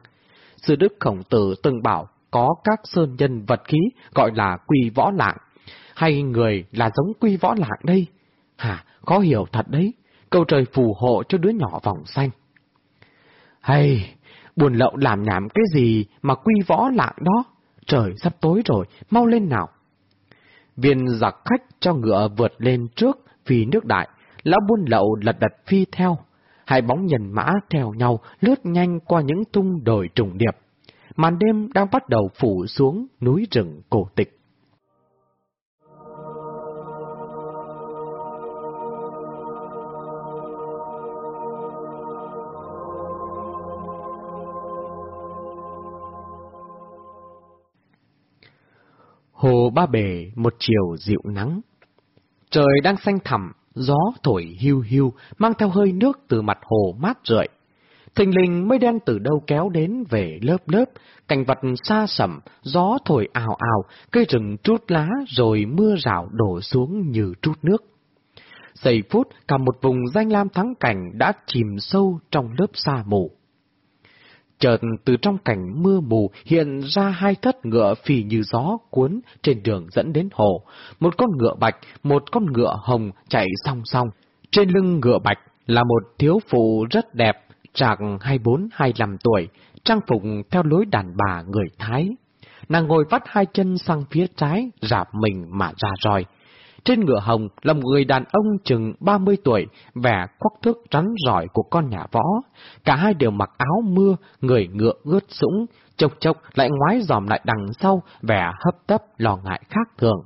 Sư Đức Khổng Tử từng bảo có các sơn nhân vật khí gọi là quy võ lạng. Hay người là giống quy võ lạng đây? Hả, khó hiểu thật đấy, câu trời phù hộ cho đứa nhỏ vòng xanh. Hay, buồn lậu làm nhảm cái gì mà quy võ lạng đó? Trời sắp tối rồi, mau lên nào. Viên giặc khách cho ngựa vượt lên trước vì nước đại, lão buôn lậu lật đật phi theo. Hai bóng nhân mã theo nhau lướt nhanh qua những tung đồi trùng điệp. Màn đêm đang bắt đầu phủ xuống núi rừng cổ tịch. Hồ Ba Bể một chiều dịu nắng. Trời đang xanh thẳm, gió thổi hiu hiu, mang theo hơi nước từ mặt hồ mát rượi. Thình lình mây đen từ đâu kéo đến về lớp lớp, cảnh vật xa sầm, gió thổi ào ào, cây rừng trút lá rồi mưa rào đổ xuống như trút nước. giây phút cả một vùng danh lam thắng cảnh đã chìm sâu trong lớp sa mù. Chợt từ trong cảnh mưa mù hiện ra hai thất ngựa phì như gió cuốn trên đường dẫn đến hồ. Một con ngựa bạch, một con ngựa hồng chạy song song. Trên lưng ngựa bạch là một thiếu phụ rất đẹp, trạng 24-25 tuổi, trang phục theo lối đàn bà người Thái. Nàng ngồi vắt hai chân sang phía trái, rạp mình mà ra roi. Trên ngựa hồng là một người đàn ông chừng 30 tuổi, vẻ quắc thước rắn giỏi của con nhà võ. Cả hai đều mặc áo mưa, người ngựa ướt sũng, chốc chốc lại ngoái dòm lại đằng sau, vẻ hấp tấp lo ngại khác thường.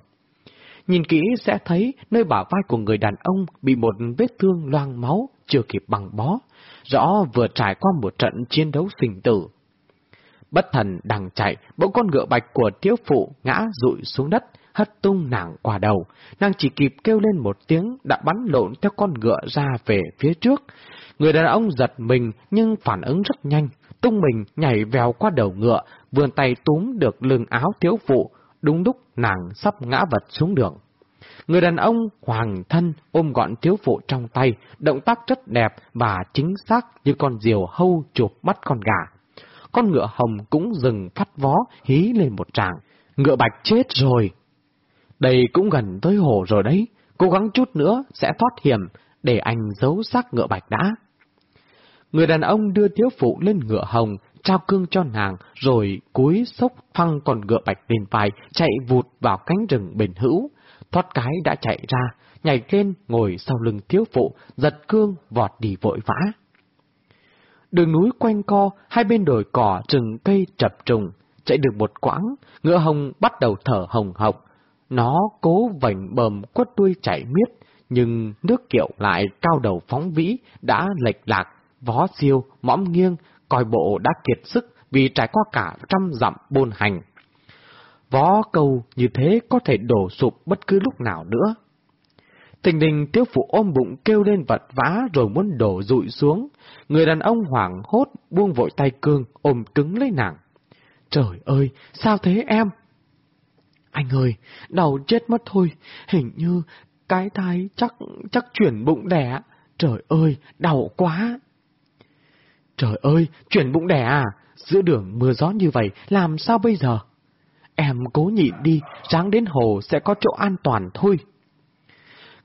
Nhìn kỹ sẽ thấy nơi bả vai của người đàn ông bị một vết thương loang máu, chưa kịp bằng bó. Rõ vừa trải qua một trận chiến đấu sinh tử. Bất thần đang chạy, bỗng con ngựa bạch của thiếu phụ ngã rụi xuống đất, hất tung nàng qua đầu. Nàng chỉ kịp kêu lên một tiếng đã bắn lộn theo con ngựa ra về phía trước. Người đàn ông giật mình nhưng phản ứng rất nhanh, tung mình nhảy vèo qua đầu ngựa, vươn tay túm được lưng áo thiếu phụ, đúng lúc nàng sắp ngã vật xuống đường. Người đàn ông hoàng thân ôm gọn thiếu phụ trong tay, động tác rất đẹp và chính xác như con diều hâu chụp mắt con gà. Con ngựa hồng cũng dừng phát vó, hí lên một tràng. Ngựa bạch chết rồi. Đây cũng gần tới hồ rồi đấy, cố gắng chút nữa sẽ thoát hiểm, để anh giấu xác ngựa bạch đã. Người đàn ông đưa thiếu phụ lên ngựa hồng, trao cương cho nàng, rồi cúi sốc phăng còn ngựa bạch lên vai, chạy vụt vào cánh rừng bền hữu. Thoát cái đã chạy ra, nhảy lên ngồi sau lưng thiếu phụ, giật cương vọt đi vội vã. Đường núi quanh co, hai bên đồi cỏ, rừng cây chập trùng, chạy được một quãng, ngựa hồng bắt đầu thở hồng hộc, nó cố vảnh bờm quất đuôi chảy miết, nhưng nước kiệu lại cao đầu phóng vĩ, đã lệch lạc, vó siêu, mõm nghiêng, coi bộ đã kiệt sức vì trải qua cả trăm dặm bôn hành. Vó câu như thế có thể đổ sụp bất cứ lúc nào nữa. Tình đình tiêu phụ ôm bụng kêu lên vật vã rồi muốn đổ rụi xuống. Người đàn ông hoảng hốt buông vội tay cương ôm cứng lấy nàng. Trời ơi, sao thế em? Anh ơi, đầu chết mất thôi, hình như cái thai chắc chắc chuyển bụng đẻ. Trời ơi, đau quá. Trời ơi, chuyển bụng đẻ à? Giữa đường mưa gió như vậy, làm sao bây giờ? Em cố nhịn đi, ráng đến hồ sẽ có chỗ an toàn thôi.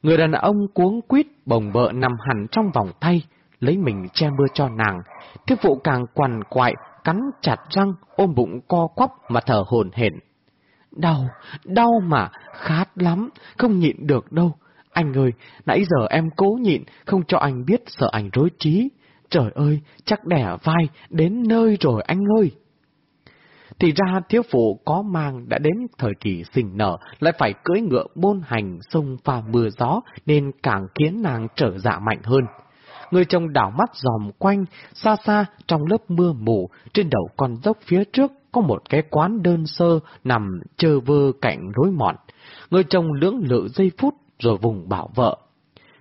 Người đàn ông cuống quýt bồng vợ nằm hẳn trong vòng tay, lấy mình che mưa cho nàng. Thiết phụ càng quằn quại, cắn chặt răng, ôm bụng co quắp mà thở hồn hển. Đau, đau mà, khát lắm, không nhịn được đâu. Anh ơi, nãy giờ em cố nhịn, không cho anh biết sợ anh rối trí. Trời ơi, chắc đẻ vai, đến nơi rồi anh ơi. Thì ra thiếu phụ có mang đã đến thời kỳ sinh nở, lại phải cưỡi ngựa bôn hành sông pha mưa gió, nên càng khiến nàng trở dạ mạnh hơn. Người chồng đảo mắt dòm quanh, xa xa trong lớp mưa mù, trên đầu con dốc phía trước có một cái quán đơn sơ nằm chờ vơ cạnh lối mòn. Người chồng lưỡng lự giây phút rồi vùng bảo vợ.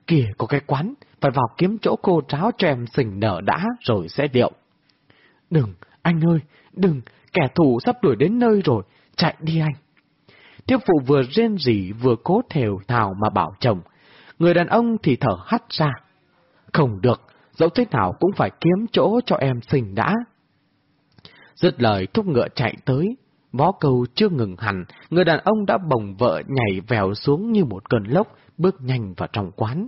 Kìa có cái quán, phải vào kiếm chỗ cô tráo cho em sình nở đã rồi sẽ điệu. Đừng, anh ơi, đừng, kẻ thù sắp đuổi đến nơi rồi, chạy đi anh. Tiếp phụ vừa rên rỉ vừa cố thều thào mà bảo chồng. Người đàn ông thì thở hắt ra. Không được, dẫu thế nào cũng phải kiếm chỗ cho em sinh đã. Dứt lời thúc ngựa chạy tới, vó câu chưa ngừng hẳn, người đàn ông đã bồng vợ nhảy vèo xuống như một cơn lốc, bước nhanh vào trong quán.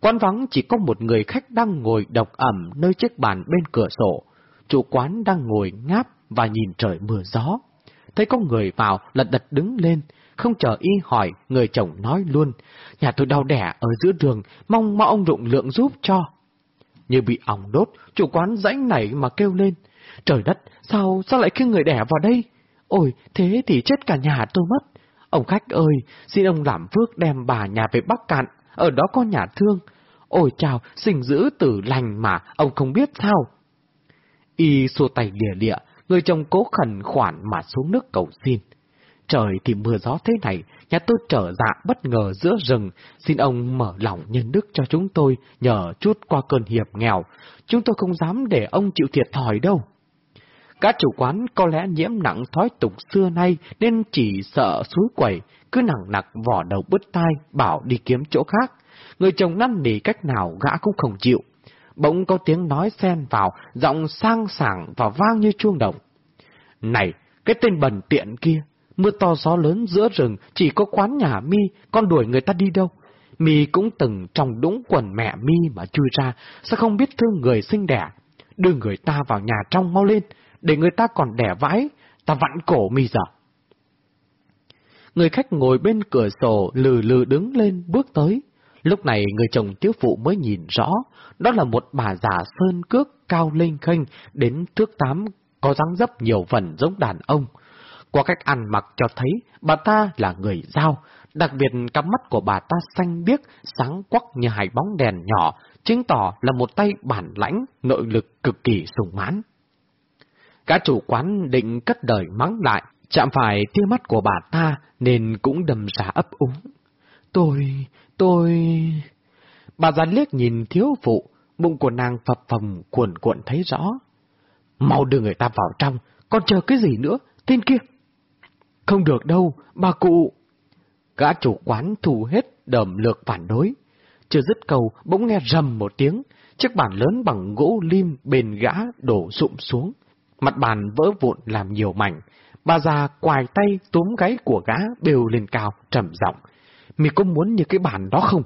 Quán vắng chỉ có một người khách đang ngồi độc ẩm nơi chiếc bàn bên cửa sổ. Chủ quán đang ngồi ngáp và nhìn trời mưa gió. Thấy có người vào, lật đật đứng lên, không chờ y hỏi, người chồng nói luôn, nhà tôi đau đẻ ở giữa đường, mong mong ông rụng lượng giúp cho. Như bị ỏng đốt, chủ quán rãnh nảy mà kêu lên, trời đất, sao, sao lại kêu người đẻ vào đây? Ôi, thế thì chết cả nhà tôi mất. Ông khách ơi, xin ông làm phước đem bà nhà về Bắc Cạn, ở đó có nhà thương. Ôi chào, sinh giữ tử lành mà, ông không biết sao. Y xua tay lìa lịa, người chồng cố khẩn khoản mà xuống nước cầu xin. Trời thì mưa gió thế này, nhà tôi trở dạ bất ngờ giữa rừng, xin ông mở lòng nhân đức cho chúng tôi nhờ chút qua cơn hiệp nghèo. Chúng tôi không dám để ông chịu thiệt thòi đâu. Các chủ quán có lẽ nhiễm nặng thói tục xưa nay nên chỉ sợ suối quẩy, cứ nặng nặc vỏ đầu bứt tai bảo đi kiếm chỗ khác. người chồng năn nỉ cách nào gã cũng không chịu. Bỗng có tiếng nói xen vào, giọng sang sảng và vang như chuông đồng. Này, cái tên bẩn tiện kia, mưa to gió lớn giữa rừng, chỉ có quán nhà mi, con đuổi người ta đi đâu? Mi cũng từng trong đũng quần mẹ Mi mà chui ra, sao không biết thương người sinh đẻ? Đưa người ta vào nhà trong mau lên, để người ta còn đẻ vãi, ta vặn cổ Mi giờ. Người khách ngồi bên cửa sổ lừ lừ đứng lên bước tới. Lúc này người chồng thiếu phụ mới nhìn rõ, đó là một bà già sơn cước cao lên khênh đến thước tám có dáng dấp nhiều phần giống đàn ông. Qua cách ăn mặc cho thấy bà ta là người giao, đặc biệt cặp mắt của bà ta xanh biếc, sáng quắc như hai bóng đèn nhỏ, chứng tỏ là một tay bản lãnh, nội lực cực kỳ sùng mãn. Cả chủ quán định cất đời mắng lại, chạm phải tia mắt của bà ta nên cũng đầm ra ấp úng. Tôi, tôi... Bà già liếc nhìn thiếu phụ, bụng của nàng phập phồng cuộn cuộn thấy rõ. Mau đưa người ta vào trong, còn chờ cái gì nữa, tên kia. Không được đâu, bà cụ. Gã chủ quán thù hết đầm lược phản đối. Chưa dứt cầu, bỗng nghe rầm một tiếng, chiếc bàn lớn bằng gỗ lim bền gã đổ sụm xuống. Mặt bàn vỡ vụn làm nhiều mảnh. Bà già quài tay túm gáy của gã bều lên cao, trầm giọng. Mì có muốn như cái bàn đó không?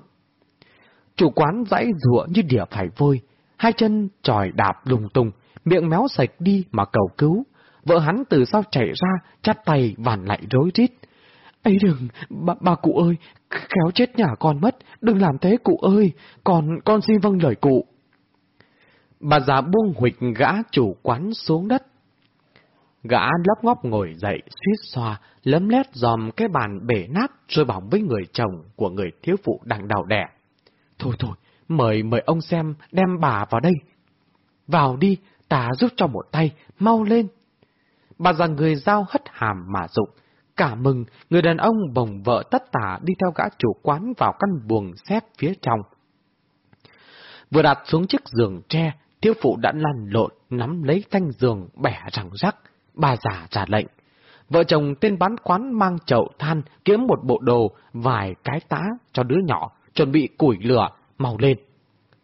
Chủ quán dãy rụa như đỉa phải vôi, hai chân tròi đạp lùng tung, miệng méo sạch đi mà cầu cứu. Vợ hắn từ sau chạy ra, chắt tay vàn lại rối rít. ấy đừng, bà, bà cụ ơi, khéo chết nhà con mất, đừng làm thế cụ ơi, con, con xin vâng lời cụ. Bà già buông huịch gã chủ quán xuống đất. Gã lấp ngóc ngồi dậy, suýt xoa, lấm lét dòm cái bàn bể nát rồi bỏng với người chồng của người thiếu phụ đang đào đẻ. Thôi thôi, mời mời ông xem, đem bà vào đây. Vào đi, ta giúp cho một tay, mau lên. Bà già người giao hất hàm mà dụng. Cả mừng, người đàn ông bồng vợ tất tả đi theo gã chủ quán vào căn buồng xếp phía trong. Vừa đặt xuống chiếc giường tre, thiếu phụ đã lăn lộn, nắm lấy thanh giường, bẻ rằng rắc. Bà già trả lệnh. Vợ chồng tên bán quán mang chậu than, kiếm một bộ đồ, vài cái tá cho đứa nhỏ, chuẩn bị củi lửa, mau lên.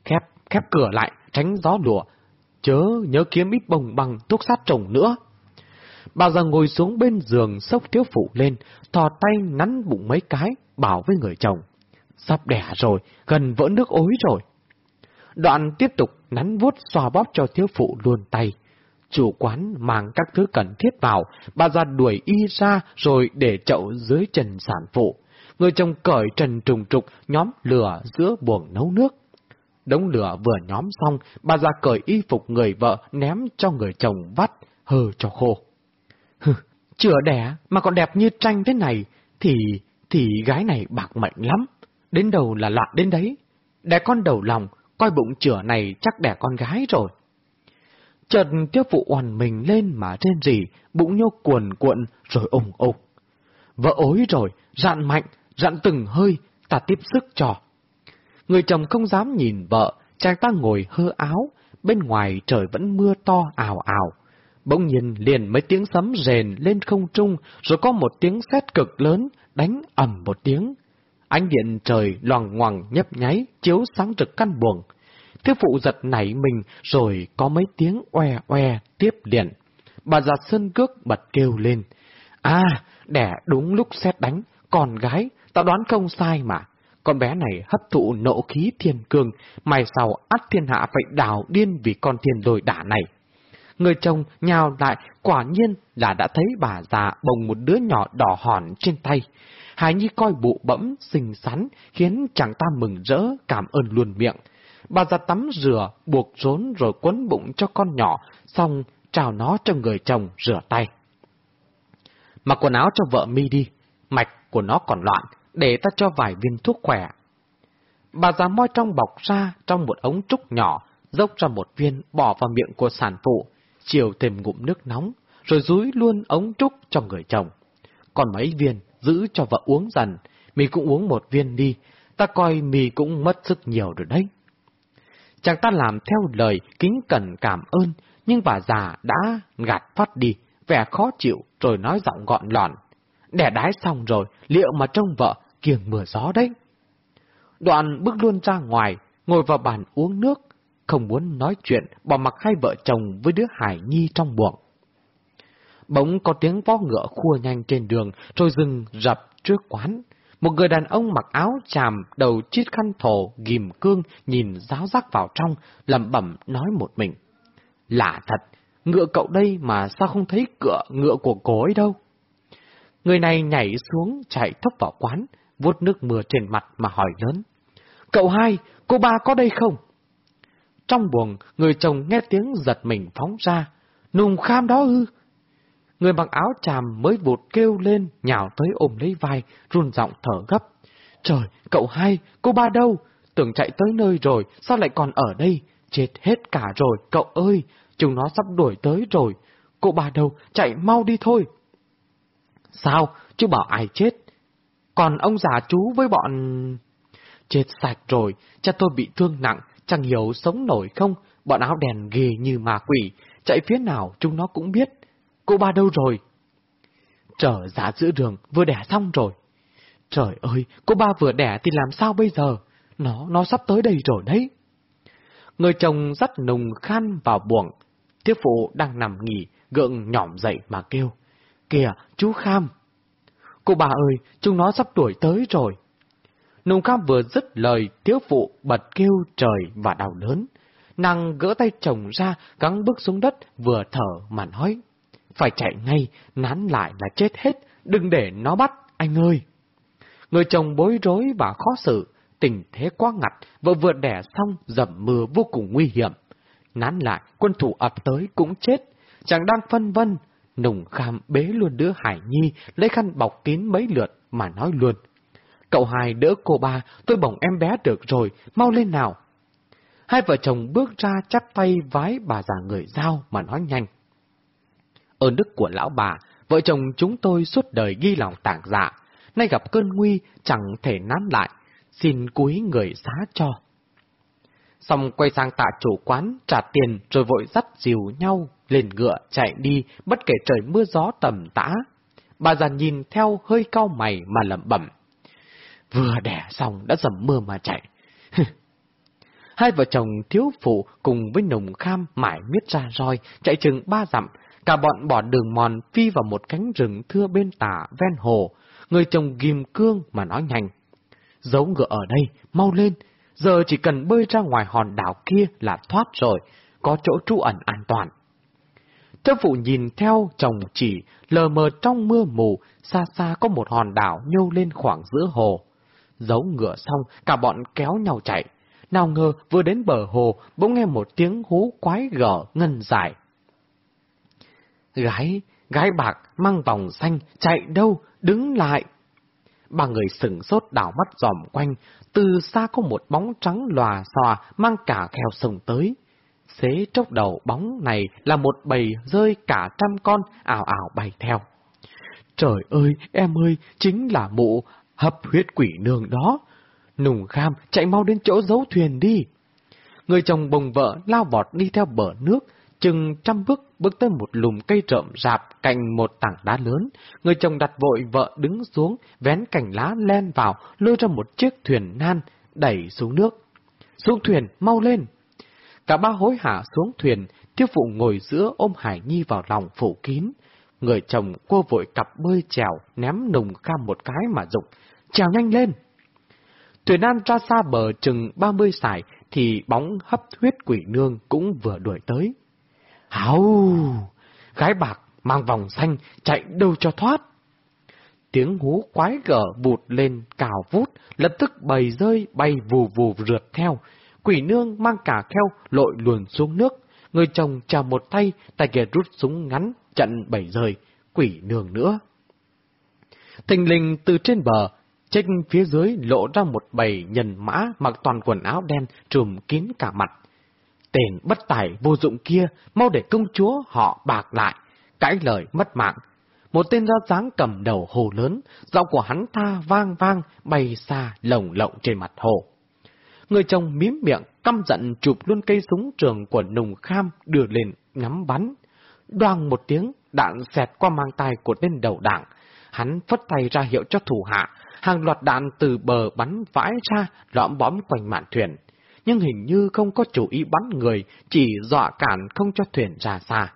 Khép, khép cửa lại, tránh gió lùa. Chớ nhớ kiếm ít bồng bằng thuốc sát trùng nữa. Bà già ngồi xuống bên giường sốc thiếu phụ lên, thò tay nắn bụng mấy cái, bảo với người chồng. Sắp đẻ rồi, gần vỡ nước ối rồi. Đoạn tiếp tục nắn vuốt xoa bóp cho thiếu phụ luôn tay. Chủ quán mang các thứ cần thiết vào, bà già đuổi y ra rồi để chậu dưới trần sản phụ. Người chồng cởi trần trùng trục nhóm lửa giữa buồng nấu nước. Đống lửa vừa nhóm xong, bà già cởi y phục người vợ ném cho người chồng vắt, hơ cho khô. Hừ, chữa đẻ mà còn đẹp như tranh thế này, thì, thì gái này bạc mệnh lắm. Đến đầu là loạn đến đấy. Đẻ con đầu lòng, coi bụng chữa này chắc đẻ con gái rồi. Chợt tiêu phụ oằn mình lên mà trên gì, bụng nhô cuồn cuộn rồi ủng ục. Vợ ối rồi, dặn mạnh, dặn từng hơi, ta tiếp sức trò Người chồng không dám nhìn vợ, chàng ta ngồi hơ áo, bên ngoài trời vẫn mưa to ào ào. Bỗng nhiên liền mấy tiếng sấm rền lên không trung, rồi có một tiếng sét cực lớn, đánh ầm một tiếng. Ánh điện trời loằng ngoằng nhấp nháy, chiếu sáng rực căn buồng. Thiếu phụ giật nảy mình, rồi có mấy tiếng oe oe tiếp điện. Bà giặt sân cước bật kêu lên. À, đẻ đúng lúc xét đánh, con gái, tao đoán không sai mà. Con bé này hấp thụ nộ khí thiên cương, mày sau ắt thiên hạ phải đào điên vì con thiên đồi đả này. Người chồng nhào lại, quả nhiên là đã thấy bà già bồng một đứa nhỏ đỏ hòn trên tay. Hải Nhi coi bụ bẫm, xinh xắn, khiến chàng ta mừng rỡ, cảm ơn luôn miệng. Bà già tắm rửa, buộc rốn rồi quấn bụng cho con nhỏ, xong trào nó cho người chồng rửa tay. Mặc quần áo cho vợ mi đi, mạch của nó còn loạn, để ta cho vài viên thuốc khỏe. Bà già moi trong bọc ra trong một ống trúc nhỏ, dốc ra một viên bỏ vào miệng của sản phụ, chiều thêm ngụm nước nóng, rồi rúi luôn ống trúc cho người chồng. Còn mấy viên giữ cho vợ uống dần, mì cũng uống một viên đi, ta coi mì cũng mất sức nhiều rồi đấy. Chàng ta làm theo lời kính cẩn cảm ơn, nhưng bà già đã gạt phát đi, vẻ khó chịu rồi nói giọng gọn lọn. Đẻ đái xong rồi, liệu mà trông vợ kiềng mưa gió đấy. Đoạn bước luôn ra ngoài, ngồi vào bàn uống nước, không muốn nói chuyện, bỏ mặc hai vợ chồng với đứa Hải Nhi trong buồng. Bỗng có tiếng vó ngựa khua nhanh trên đường, rồi dừng rập trước quán. Một người đàn ông mặc áo chàm, đầu chiếc khăn thổ, ghim cương, nhìn giáo giác vào trong, lẩm bẩm nói một mình. Lạ thật, ngựa cậu đây mà sao không thấy cửa ngựa của cô ấy đâu? Người này nhảy xuống, chạy thấp vào quán, vuốt nước mưa trên mặt mà hỏi lớn. Cậu hai, cô ba có đây không? Trong buồng, người chồng nghe tiếng giật mình phóng ra. Nùng kham đó ư? Người mặc áo chàm mới vụt kêu lên, nhào tới ôm lấy vai, run giọng thở gấp. Trời, cậu hai, cô ba đâu? Tưởng chạy tới nơi rồi, sao lại còn ở đây? Chết hết cả rồi, cậu ơi, chúng nó sắp đuổi tới rồi. Cô ba đâu, chạy mau đi thôi. Sao? Chứ bảo ai chết? Còn ông già chú với bọn... Chết sạch rồi, cha tôi bị thương nặng, chẳng hiểu sống nổi không, bọn áo đèn ghê như ma quỷ, chạy phía nào chúng nó cũng biết. Cô ba đâu rồi? Trở giá giữa đường, vừa đẻ xong rồi. Trời ơi, cô ba vừa đẻ thì làm sao bây giờ? Nó, nó sắp tới đây rồi đấy. Người chồng dắt nùng khan vào buồng. Tiếp phụ đang nằm nghỉ, gượng nhỏm dậy mà kêu. Kìa, chú Kham. Cô bà ơi, chúng nó sắp đuổi tới rồi. Nùng Kham vừa dứt lời, thiếu phụ bật kêu trời và đau đớn. Nàng gỡ tay chồng ra, gắng bước xuống đất, vừa thở mà nói. Phải chạy ngay, nán lại là chết hết, đừng để nó bắt, anh ơi. Người chồng bối rối và khó xử, tình thế quá ngặt, vợ vừa đẻ xong dầm mưa vô cùng nguy hiểm. Nán lại, quân thủ ập tới cũng chết, chẳng đang phân vân. Nùng kham bế luôn đứa Hải Nhi, lấy khăn bọc kín mấy lượt mà nói luôn. Cậu hai đỡ cô ba, tôi bỏng em bé được rồi, mau lên nào. Hai vợ chồng bước ra chắp tay vái bà già người giao mà nói nhanh. Ơn đức của lão bà, vợ chồng chúng tôi suốt đời ghi lòng tảng dạ, nay gặp cơn nguy chẳng thể nán lại, xin cúi người xá cho. Xong quay sang tạ chủ quán, trả tiền rồi vội dắt dìu nhau, lên ngựa chạy đi, bất kể trời mưa gió tầm tã. Bà già nhìn theo hơi cau mày mà lẩm bẩm. Vừa đẻ xong đã dầm mưa mà chạy. Hai vợ chồng thiếu phụ cùng với nồng kham mải miết ra roi, chạy chừng ba dặm, cả bọn bỏ đường mòn phi vào một cánh rừng thưa bên tả ven hồ, người chồng ghim cương mà nói nhanh. Giấu ngựa ở đây, mau lên, giờ chỉ cần bơi ra ngoài hòn đảo kia là thoát rồi, có chỗ trú ẩn an toàn. thiếu phụ nhìn theo chồng chỉ, lờ mờ trong mưa mù, xa xa có một hòn đảo nhô lên khoảng giữa hồ. Giấu ngựa xong, cả bọn kéo nhau chạy. Nào ngờ vừa đến bờ hồ, bỗng nghe một tiếng hú quái gở ngân dài. Gái, gái bạc, mang vòng xanh, chạy đâu, đứng lại. Ba người sừng sốt đảo mắt dòm quanh, từ xa có một bóng trắng lòa xòa mang cả kheo sông tới. Xế trốc đầu bóng này là một bầy rơi cả trăm con ảo ảo bay theo. Trời ơi, em ơi, chính là mụ hấp huyết quỷ nương đó. Nùng kham, chạy mau đến chỗ giấu thuyền đi. Người chồng bồng vợ lao vọt đi theo bờ nước, chừng trăm bước bước tới một lùm cây trộm rạp cạnh một tảng đá lớn. Người chồng đặt vội vợ đứng xuống, vén cành lá len vào, lôi ra một chiếc thuyền nan, đẩy xuống nước. Xuống thuyền, mau lên! Cả ba hối hả xuống thuyền, thiếu phụ ngồi giữa ôm Hải Nhi vào lòng phủ kín. Người chồng cô vội cặp bơi chèo, ném nùng kham một cái mà dục trèo nhanh lên! Thuyền nam ra xa bờ chừng ba mươi sải, thì bóng hấp huyết quỷ nương cũng vừa đuổi tới. Hào! Gái bạc mang vòng xanh chạy đâu cho thoát. Tiếng hú quái gở vụt lên cào vút, lập tức bầy rơi bay vù vù rượt theo. Quỷ nương mang cả kheo lội luồn xuống nước. Người chồng chào một tay, tay kia rút súng ngắn, chặn bầy rơi. Quỷ nương nữa. Thình linh từ trên bờ, trên phía dưới lộ ra một bầy nhân mã mặc toàn quần áo đen trùm kín cả mặt. Tên bất tài vô dụng kia, mau để công chúa họ bạc lại, cãi lời mất mạng. Một tên ra dáng cầm đầu hồ lớn, giọng của hắn ta vang vang, bay xa lồng lộng trên mặt hồ. Người chồng miếm miệng, căm giận chụp luôn cây súng trường của nùng kham đưa lên ngắm bắn. Đoàng một tiếng, đạn xẹt qua mang tay của tên đầu đảng. Hắn phất tay ra hiệu cho thủ hạ, hàng loạt đạn từ bờ bắn vãi ra, lõm bóm quanh mạn thuyền. Nhưng hình như không có chủ ý bắn người, chỉ dọa cản không cho thuyền ra xa.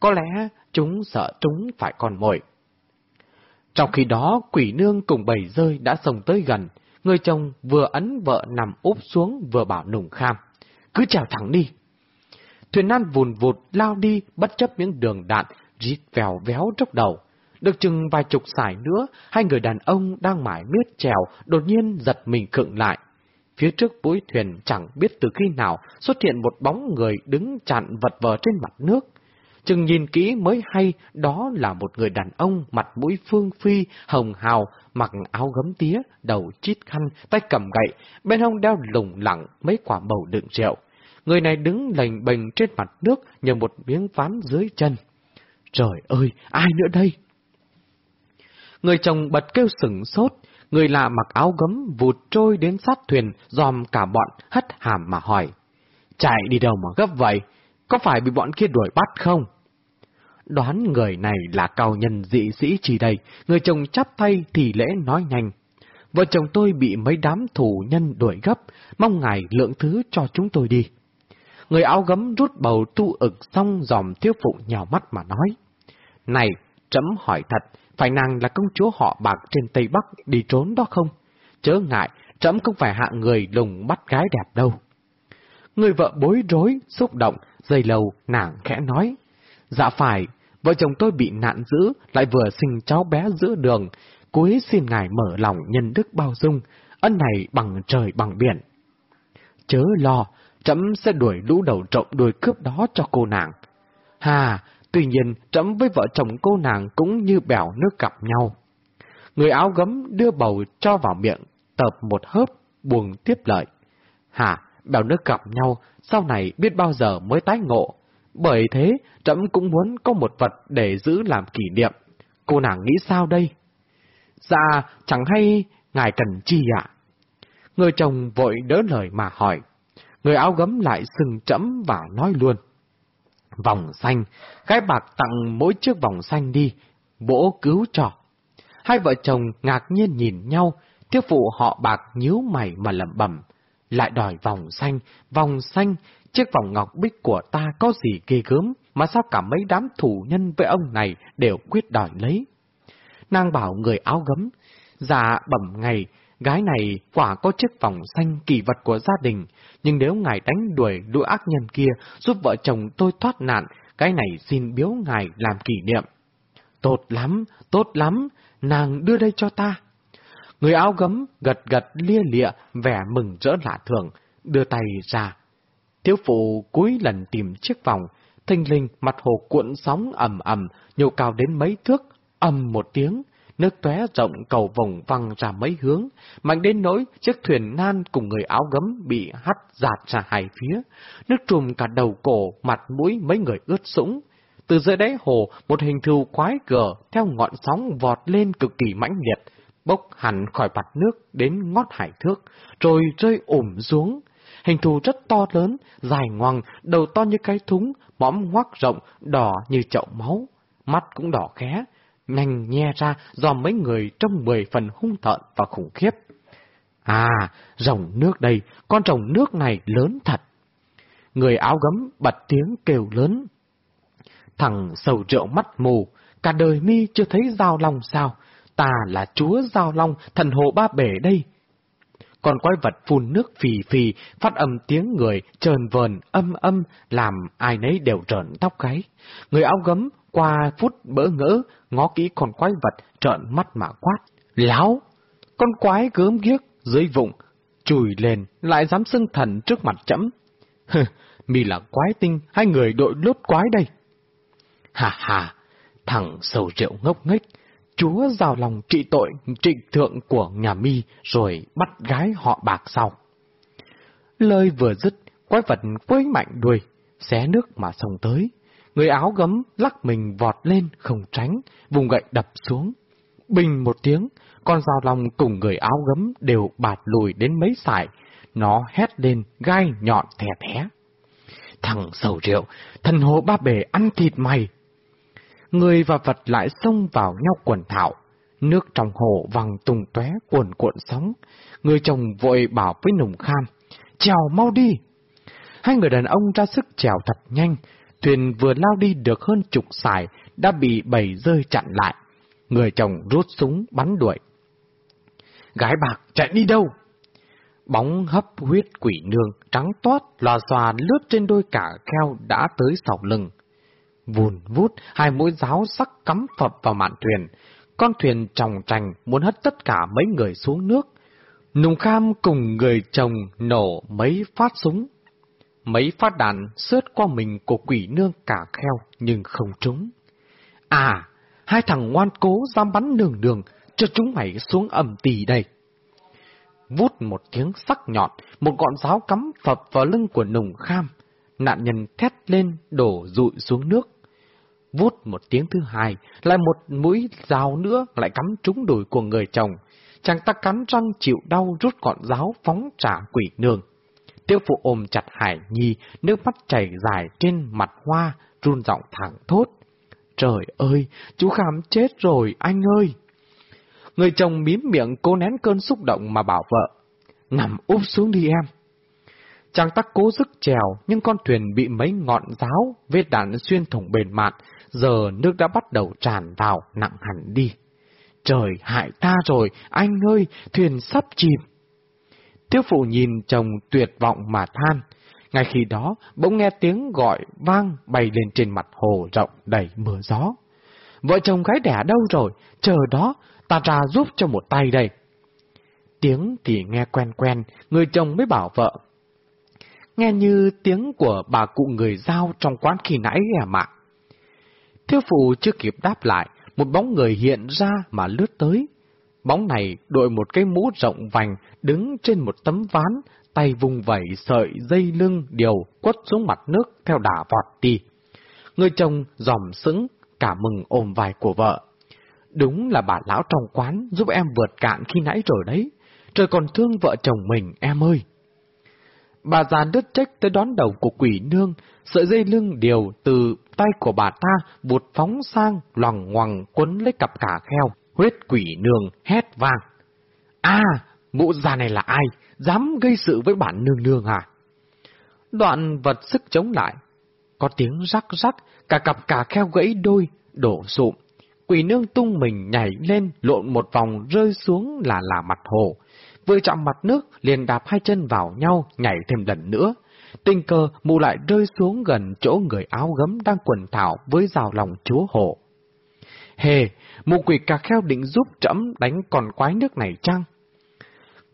Có lẽ chúng sợ chúng phải còn mồi. Trong khi đó, quỷ nương cùng bầy rơi đã sông tới gần, người chồng vừa ấn vợ nằm úp xuống vừa bảo nùng kham. Cứ trèo thẳng đi. Thuyền nan vùn vụt lao đi bất chấp những đường đạn, rít vèo véo trong đầu. Được chừng vài chục sải nữa, hai người đàn ông đang mải miết trèo, đột nhiên giật mình khựng lại. Phía trước mũi thuyền chẳng biết từ khi nào xuất hiện một bóng người đứng chặn vật vờ trên mặt nước. Chừng nhìn kỹ mới hay đó là một người đàn ông mặt mũi phương phi, hồng hào, mặc áo gấm tía, đầu chít khăn, tay cầm gậy, bên hông đeo lủng lẳng mấy quả bầu đựng rượu. Người này đứng lành bềnh trên mặt nước nhờ một miếng ván dưới chân. Trời ơi, ai nữa đây? Người chồng bật kêu sửng sốt, người lạ mặc áo gấm vụt trôi đến sát thuyền, dòm cả bọn hất hàm mà hỏi. Chạy đi đâu mà gấp vậy? Có phải bị bọn kia đuổi bắt không? Đoán người này là cao nhân dị sĩ chỉ đây, người chồng chắp tay thì lễ nói nhanh. Vợ chồng tôi bị mấy đám thủ nhân đuổi gấp, mong ngài lượng thứ cho chúng tôi đi. Người áo gấm rút bầu tu ực xong dòm thiếu phụ nhào mắt mà nói. Này, trẫm hỏi thật, phải nàng là công chúa họ bạc trên Tây Bắc đi trốn đó không? Chớ ngại, trẫm không phải hạ người lùng bắt gái đẹp đâu. Người vợ bối rối, xúc động, dây lầu nàng khẽ nói. Dạ phải, vợ chồng tôi bị nạn dữ, lại vừa sinh cháu bé giữa đường, cuối xin ngài mở lòng nhân đức bao dung, ân này bằng trời bằng biển. Chớ lo, trẫm sẽ đuổi lũ đầu trộm đuổi cướp đó cho cô nàng. Hà, tuy nhiên trẫm với vợ chồng cô nàng cũng như bèo nước gặp nhau. Người áo gấm đưa bầu cho vào miệng, tập một hớp, buồn tiếp lợi. Hà, bèo nước gặp nhau, sau này biết bao giờ mới tái ngộ. Bởi thế, trẫm cũng muốn có một vật để giữ làm kỷ niệm. Cô nàng nghĩ sao đây? Dạ, chẳng hay ngài cần chi ạ? Người chồng vội đỡ lời mà hỏi. Người áo gấm lại sừng chẫm và nói luôn. Vòng xanh, gái bạc tặng mỗi chiếc vòng xanh đi, bỗ cứu trò. Hai vợ chồng ngạc nhiên nhìn nhau, thiếu phụ họ bạc nhíu mày mà lẩm bẩm, lại đòi vòng xanh, vòng xanh, chiếc vòng ngọc bích của ta có gì ghê gớm, mà sao cả mấy đám thủ nhân với ông này đều quyết đòi lấy. Nàng bảo người áo gấm, già bẩm ngày, gái này quả có chiếc vòng xanh kỳ vật của gia đình, nhưng nếu ngài đánh đuổi lũ ác nhân kia giúp vợ chồng tôi thoát nạn, cái này xin biếu ngài làm kỷ niệm. Tốt lắm, tốt lắm, nàng đưa đây cho ta. Người áo gấm gật gật lia lịa, vẻ mừng rỡ lạ thường, đưa tay ra. Thiếu phụ cúi lần tìm chiếc vòng, thanh linh mặt hồ cuộn sóng ầm ầm, nhô cao đến mấy thước, ầm một tiếng, nước tóe rộng cầu vòng văng ra mấy hướng, mạnh đến nỗi chiếc thuyền nan cùng người áo gấm bị hắt giạt ra hai phía, nước trùm cả đầu cổ, mặt mũi mấy người ướt sũng. Từ dưới đáy hồ, một hình thù quái gở theo ngọn sóng vọt lên cực kỳ mãnh liệt, bốc hẳn khỏi mặt nước đến ngót hải thước, rồi rơi ủm xuống. Hình thù rất to lớn, dài ngoằng, đầu to như cái thúng, mõm ngoác rộng, đỏ như chậu máu. Mắt cũng đỏ khé, nhanh nhe ra do mấy người trong mười phần hung tợn và khủng khiếp. À, rồng nước đây, con rồng nước này lớn thật. Người áo gấm bật tiếng kêu lớn. Thằng sầu rượu mắt mù, cả đời mi chưa thấy giao long sao, ta là chúa giao long, thần hồ ba bể đây. Còn quái vật phun nước phì phì, phát âm tiếng người, trờn vờn, âm âm, làm ai nấy đều trợn tóc gáy. Người áo gấm qua phút bỡ ngỡ, ngó kỹ con quái vật, trợn mắt mà quát. Láo! Con quái gớm ghiếc, dưới vụng, chùi lên, lại dám xưng thần trước mặt chấm. Hừ, mi là quái tinh, hai người đội lốt quái đây. Hà hà, thằng sầu rượu ngốc nghếch, chúa rào lòng trị tội trịnh thượng của nhà mi rồi bắt gái họ bạc sau. Lời vừa dứt, quái vật quấy mạnh đuôi, xé nước mà xông tới. Người áo gấm lắc mình vọt lên không tránh, vùng gậy đập xuống. Bình một tiếng, con dao lòng cùng người áo gấm đều bạt lùi đến mấy sải. Nó hét lên gai nhọn thè thé. Thằng sầu rượu, thần hồ ba bể ăn thịt mày. Người và vật lại xông vào nhau quần thảo. Nước trong hồ vàng tung tóe cuồn cuộn sóng. Người chồng vội bảo với nùng kham, trèo mau đi. Hai người đàn ông ra sức trèo thật nhanh, thuyền vừa lao đi được hơn chục sải, đã bị bầy rơi chặn lại. Người chồng rút súng bắn đuổi. Gái bạc chạy đi đâu? Bóng hấp huyết quỷ nương, trắng toát, lòa xòa lướt trên đôi cả kheo đã tới sọc lưng. Vùn vút, hai mũi giáo sắc cắm phập vào mạn thuyền. Con thuyền tròng trành muốn hất tất cả mấy người xuống nước. Nùng Kham cùng người chồng nổ mấy phát súng. Mấy phát đạn sướt qua mình của quỷ nương cả kheo nhưng không trúng. À, hai thằng ngoan cố dám bắn đường đường, cho chúng mày xuống ẩm tì đây. Vút một tiếng sắc nhọn, một gọn giáo cắm phập vào lưng của nùng kham. Nạn nhân thét lên, đổ rụi xuống nước. Vút một tiếng thứ hai, lại một mũi dao nữa lại cắm trúng đùi của người chồng. Chàng ta cắn răng chịu đau rút gọn giáo phóng trả quỷ nương. Tiêu phụ ôm chặt Hải Nhi, nước mắt chảy dài trên mặt hoa, run giọng thẳng thốt. Trời ơi, chú Khám chết rồi, anh ơi! Người chồng mím miệng cố nén cơn xúc động mà bảo vợ. Nằm úp xuống đi em. Chàng tắc cố sức trèo, nhưng con thuyền bị mấy ngọn giáo, vết đạn xuyên thủng bền mạn, giờ nước đã bắt đầu tràn vào, nặng hẳn đi. Trời hại ta rồi, anh ơi, thuyền sắp chìm. Tiêu phụ nhìn chồng tuyệt vọng mà than. Ngay khi đó, bỗng nghe tiếng gọi vang bay lên trên mặt hồ rộng đầy mưa gió. Vợ chồng gái đẻ đâu rồi? Chờ đó, ta ra giúp cho một tay đây. Tiếng thì nghe quen quen, người chồng mới bảo vợ. Nghe như tiếng của bà cụ người giao trong quán khi nãy à mà. Thiếu phụ chưa kịp đáp lại, một bóng người hiện ra mà lướt tới. Bóng này đội một cái mũ rộng vành, đứng trên một tấm ván, tay vùng vẩy sợi dây lưng điều quất xuống mặt nước theo đà vọt đi. Người chồng dòm sững, cả mừng ôm vai của vợ. Đúng là bà lão trong quán giúp em vượt cạn khi nãy rồi đấy. Trời còn thương vợ chồng mình, em ơi. Bà già đứt trách tới đón đầu của quỷ nương, sợi dây lưng điều từ tay của bà ta vụt phóng sang, loằng ngoằng quấn lấy cặp cả kheo. Huyết quỷ nương hét vang. À, mụ già này là ai? Dám gây sự với bản nương nương à? Đoạn vật sức chống lại. Có tiếng rắc rắc, cả cặp cả kheo gãy đôi, đổ sụm. Quỷ nương tung mình nhảy lên, lộn một vòng rơi xuống là là mặt hồ. Vừa chạm mặt nước, liền đạp hai chân vào nhau, nhảy thêm lần nữa. Tình cờ mụ lại rơi xuống gần chỗ người áo gấm đang quần thảo với rào lòng chúa hồ Hề, mụ quỷ cà kheo định giúp trẫm đánh con quái nước này chăng?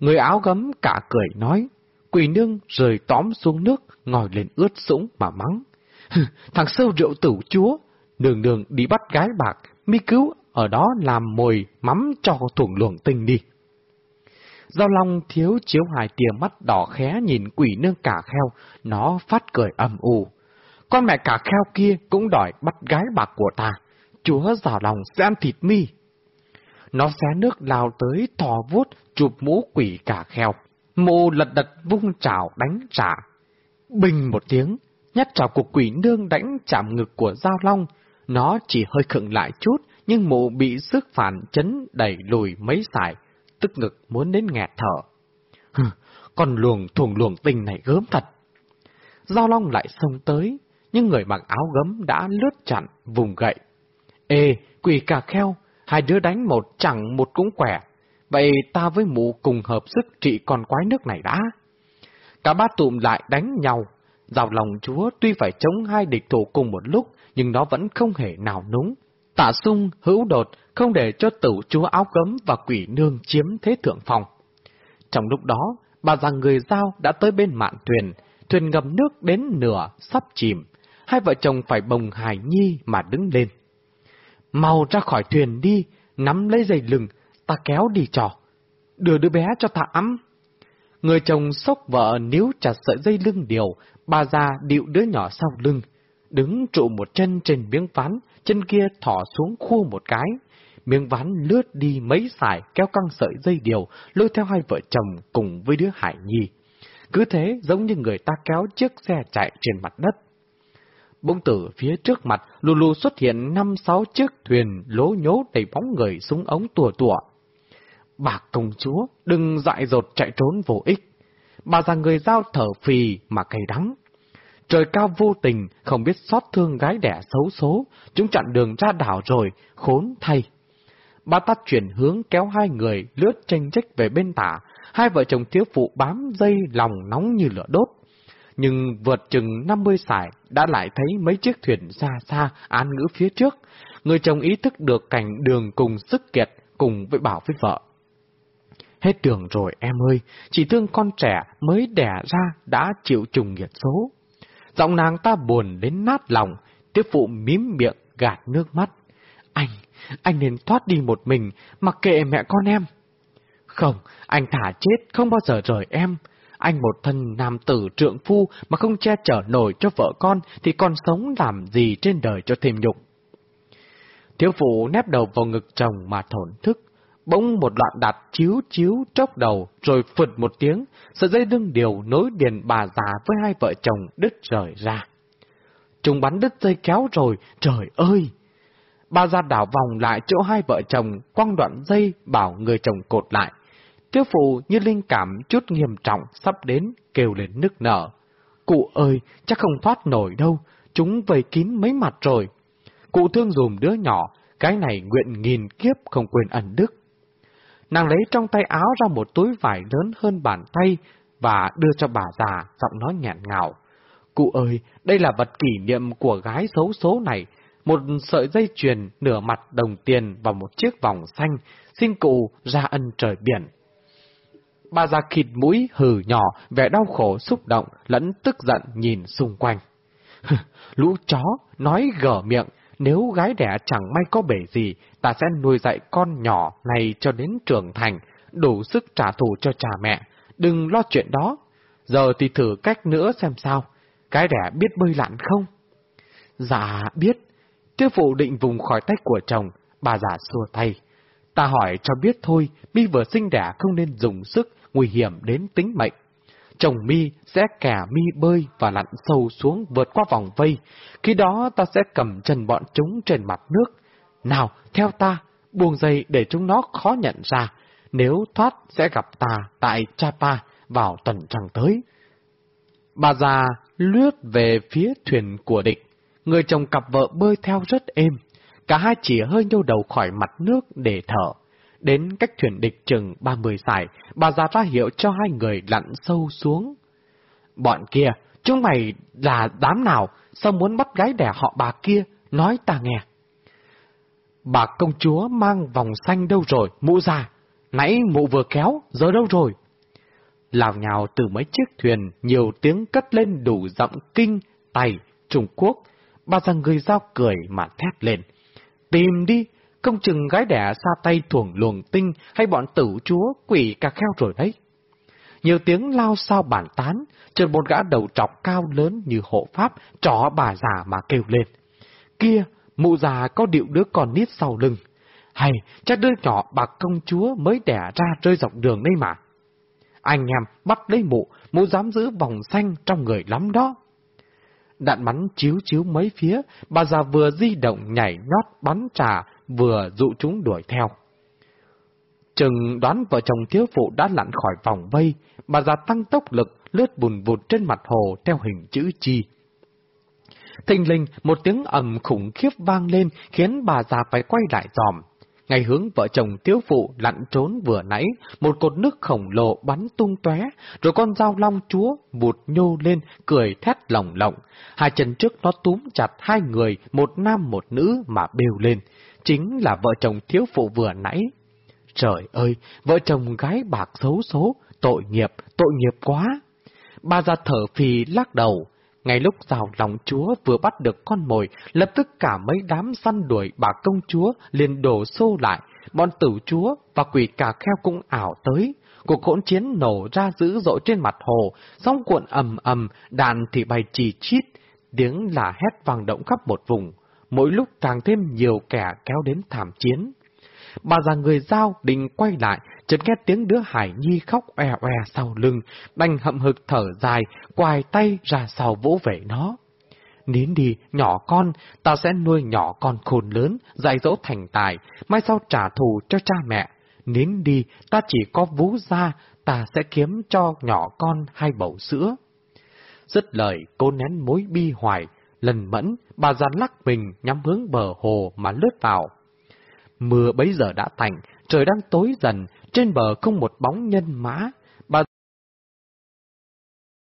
Người áo gấm cả cười nói, quỷ nương rời tóm xuống nước, ngồi lên ướt sũng mà mắng. Thằng sâu rượu tử chúa, đường đường đi bắt gái bạc, mi cứu ở đó làm mồi mắm cho thủng luồng tinh đi. Giao Long thiếu chiếu hài tia mắt đỏ khé nhìn quỷ nương cả kheo, nó phát cười âm u. Con mẹ cả kheo kia cũng đòi bắt gái bạc của ta, chúa Giao lòng sẽ ăn thịt mi. Nó xé nước lao tới thò vuốt chụp mũ quỷ cả kheo. Mụ lật đật vung chảo đánh trả. Bình một tiếng, nhát chảo của quỷ nương đánh chạm ngực của Giao Long. Nó chỉ hơi khựng lại chút, nhưng mụ bị sức phản chấn đẩy lùi mấy sải, tức ngực muốn đến nghẹt thở. Hừ, con luồng thuồng luồng tình này gớm thật. Giao Long lại xông tới, nhưng người mặc áo gấm đã lướt chặn vùng gậy. Ê, quỷ cà kheo, hai đứa đánh một chẳng một cũng quẻ. Vậy ta với mụ cùng hợp sức trị con quái nước này đã. Cả ba tụm lại đánh nhau. dào lòng chúa tuy phải chống hai địch thủ cùng một lúc, nhưng nó vẫn không hề nào núng. Tạ sung, hữu đột, không để cho tử chúa áo cấm và quỷ nương chiếm thế thượng phòng. Trong lúc đó, bà già người giao đã tới bên mạn thuyền, thuyền ngầm nước đến nửa, sắp chìm. Hai vợ chồng phải bồng hài nhi mà đứng lên. Mau ra khỏi thuyền đi, nắm lấy dây lưng, ta kéo đi trò. Đưa đứa bé cho ta ấm. Người chồng sốc vợ níu chặt sợi dây lưng điều, bà già điệu đứa nhỏ sau lưng, đứng trụ một chân trên miếng ván, chân kia thỏ xuống khu một cái. Miếng ván lướt đi mấy sải kéo căng sợi dây điều, lôi theo hai vợ chồng cùng với đứa Hải Nhi. Cứ thế giống như người ta kéo chiếc xe chạy trên mặt đất. Bỗng từ phía trước mặt, lù lù xuất hiện năm sáu chiếc thuyền lố nhố đầy bóng người súng ống tùa tùa. Bà công chúa, đừng dại dột chạy trốn vô ích. Bà già người giao thở phì mà cay đắng. Trời cao vô tình, không biết xót thương gái đẻ xấu số, chúng chặn đường ra đảo rồi, khốn thay. Bà ta chuyển hướng kéo hai người lướt tranh trách về bên tả, hai vợ chồng thiếu phụ bám dây lòng nóng như lửa đốt. Nhưng vượt chừng 50 sải đã lại thấy mấy chiếc thuyền xa xa án ngữ phía trước. Người chồng ý thức được cảnh đường cùng sức kiệt cùng với bảo với vợ. Hết đường rồi em ơi, chỉ thương con trẻ mới đẻ ra đã chịu trùng nghiệt số. Giọng nàng ta buồn đến nát lòng, tiếp phụ mím miệng gạt nước mắt. Anh, anh nên thoát đi một mình, mặc kệ mẹ con em. Không, anh thả chết, không bao giờ rời em. Anh một thân nam tử trượng phu mà không che chở nổi cho vợ con thì còn sống làm gì trên đời cho thêm nhục. Thiếu phụ nép đầu vào ngực chồng mà thổn thức. Bỗng một đoạn đặt chiếu chiếu chốc đầu rồi phượt một tiếng, sợi dây đương điều nối điền bà già với hai vợ chồng đứt rời ra. Chúng bắn đứt dây kéo rồi, trời ơi! Bà ra đảo vòng lại chỗ hai vợ chồng, quăng đoạn dây bảo người chồng cột lại. Thiếu phụ như linh cảm chút nghiêm trọng sắp đến, kêu lên nức nở. Cụ ơi, chắc không thoát nổi đâu, chúng vây kín mấy mặt rồi. Cụ thương dùm đứa nhỏ, cái này nguyện nghìn kiếp không quên ẩn đức. Nàng lấy trong tay áo ra một túi vải lớn hơn bàn tay và đưa cho bà già, giọng nói nhẹn ngào. Cụ ơi, đây là vật kỷ niệm của gái xấu số này, một sợi dây chuyền nửa mặt đồng tiền và một chiếc vòng xanh, xin cụ ra ân trời biển. Bà già khịt mũi hừ nhỏ, vẻ đau khổ xúc động, lẫn tức giận nhìn xung quanh. Lũ chó, nói gở miệng, nếu gái đẻ chẳng may có bể gì, ta sẽ nuôi dạy con nhỏ này cho đến trưởng thành, đủ sức trả thù cho cha mẹ. Đừng lo chuyện đó. Giờ thì thử cách nữa xem sao. Cái đẻ biết bơi lặn không? Dạ, biết. Tiêu phụ định vùng khỏi tay của chồng, bà già xua tay. Ta hỏi cho biết thôi, mi vừa sinh đẻ không nên dùng sức, nguy hiểm đến tính mệnh. Chồng mi sẽ kẻ mi bơi và lặn sâu xuống vượt qua vòng vây. Khi đó ta sẽ cầm chân bọn chúng trên mặt nước. Nào, theo ta, buông dây để chúng nó khó nhận ra. Nếu thoát sẽ gặp ta tại Chapa vào tuần trăng tới. Bà già lướt về phía thuyền của địch. Người chồng cặp vợ bơi theo rất êm. Cả hai chỉ hơi nhô đầu khỏi mặt nước để thở. Đến cách thuyền địch chừng 30 sải, bà già ra hiệu cho hai người lặn sâu xuống. Bọn kia, chúng mày là đám nào, sao muốn bắt gái đẻ họ bà kia, nói ta nghe. Bà công chúa mang vòng xanh đâu rồi, mụ già, nãy mụ vừa kéo, giờ đâu rồi? Lào nhào từ mấy chiếc thuyền, nhiều tiếng cất lên đủ giọng kinh, tài, Trung Quốc. Bà già người giao cười mà thét lên. Tìm đi, không chừng gái đẻ xa tay thuồng luồng tinh hay bọn tử chúa quỷ cà kheo rồi đấy. Nhiều tiếng lao sao bản tán, trên một gã đầu trọc cao lớn như hộ pháp, trỏ bà già mà kêu lên. Kia, mụ già có điệu đứa con nít sau lưng. Hay, chắc đứa nhỏ bà công chúa mới đẻ ra rơi dọc đường đây mà. Anh em bắt lấy mụ, mụ dám giữ vòng xanh trong người lắm đó. Đạn bắn chiếu chiếu mấy phía, bà già vừa di động nhảy nhót bắn trà, vừa dụ chúng đuổi theo. Chừng đoán vợ chồng thiếu phụ đã lặn khỏi vòng vây, bà già tăng tốc lực, lướt bùn vụt trên mặt hồ theo hình chữ chi. Thình linh, một tiếng ầm khủng khiếp vang lên khiến bà già phải quay lại dòm. Ngay hướng vợ chồng thiếu phụ lặn trốn vừa nãy, một cột nước khổng lồ bắn tung tóe, rồi con dao long chúa bụt nhô lên, cười thét lỏng lộng. Hai chân trước nó túm chặt hai người, một nam một nữ mà bêu lên chính là vợ chồng thiếu phụ vừa nãy. Trời ơi, vợ chồng gái bạc xấu số, tội nghiệp, tội nghiệp quá. Bà ra thở phì lắc đầu. Ngay lúc rào lòng chúa vừa bắt được con mồi, lập tức cả mấy đám săn đuổi bà công chúa liền đổ xô lại. Bọn tử chúa và quỷ cà kheo cũng ảo tới. Cuộc hỗn chiến nổ ra dữ dội trên mặt hồ, sóng cuộn ầm ầm, đàn thì bay chì chít, tiếng là hét vang động khắp một vùng mỗi lúc càng thêm nhiều kẻ kéo đến thảm chiến. Bà già người giao định quay lại, chợt nghe tiếng đứa Hải Nhi khóc oe oe sau lưng, đành hậm hực thở dài, quài tay ra sau vỗ về nó. nín đi, nhỏ con, ta sẽ nuôi nhỏ con khôn lớn, dạy dỗ thành tài, mai sau trả thù cho cha mẹ. Nín đi, ta chỉ có vú ra, ta sẽ kiếm cho nhỏ con hai bầu sữa. Dứt lời, cô nén mối bi hoài, lần mẫn, bà già lắc mình nhắm hướng bờ hồ mà lướt vào. Mưa bấy giờ đã tạnh, trời đang tối dần, trên bờ không một bóng nhân mã,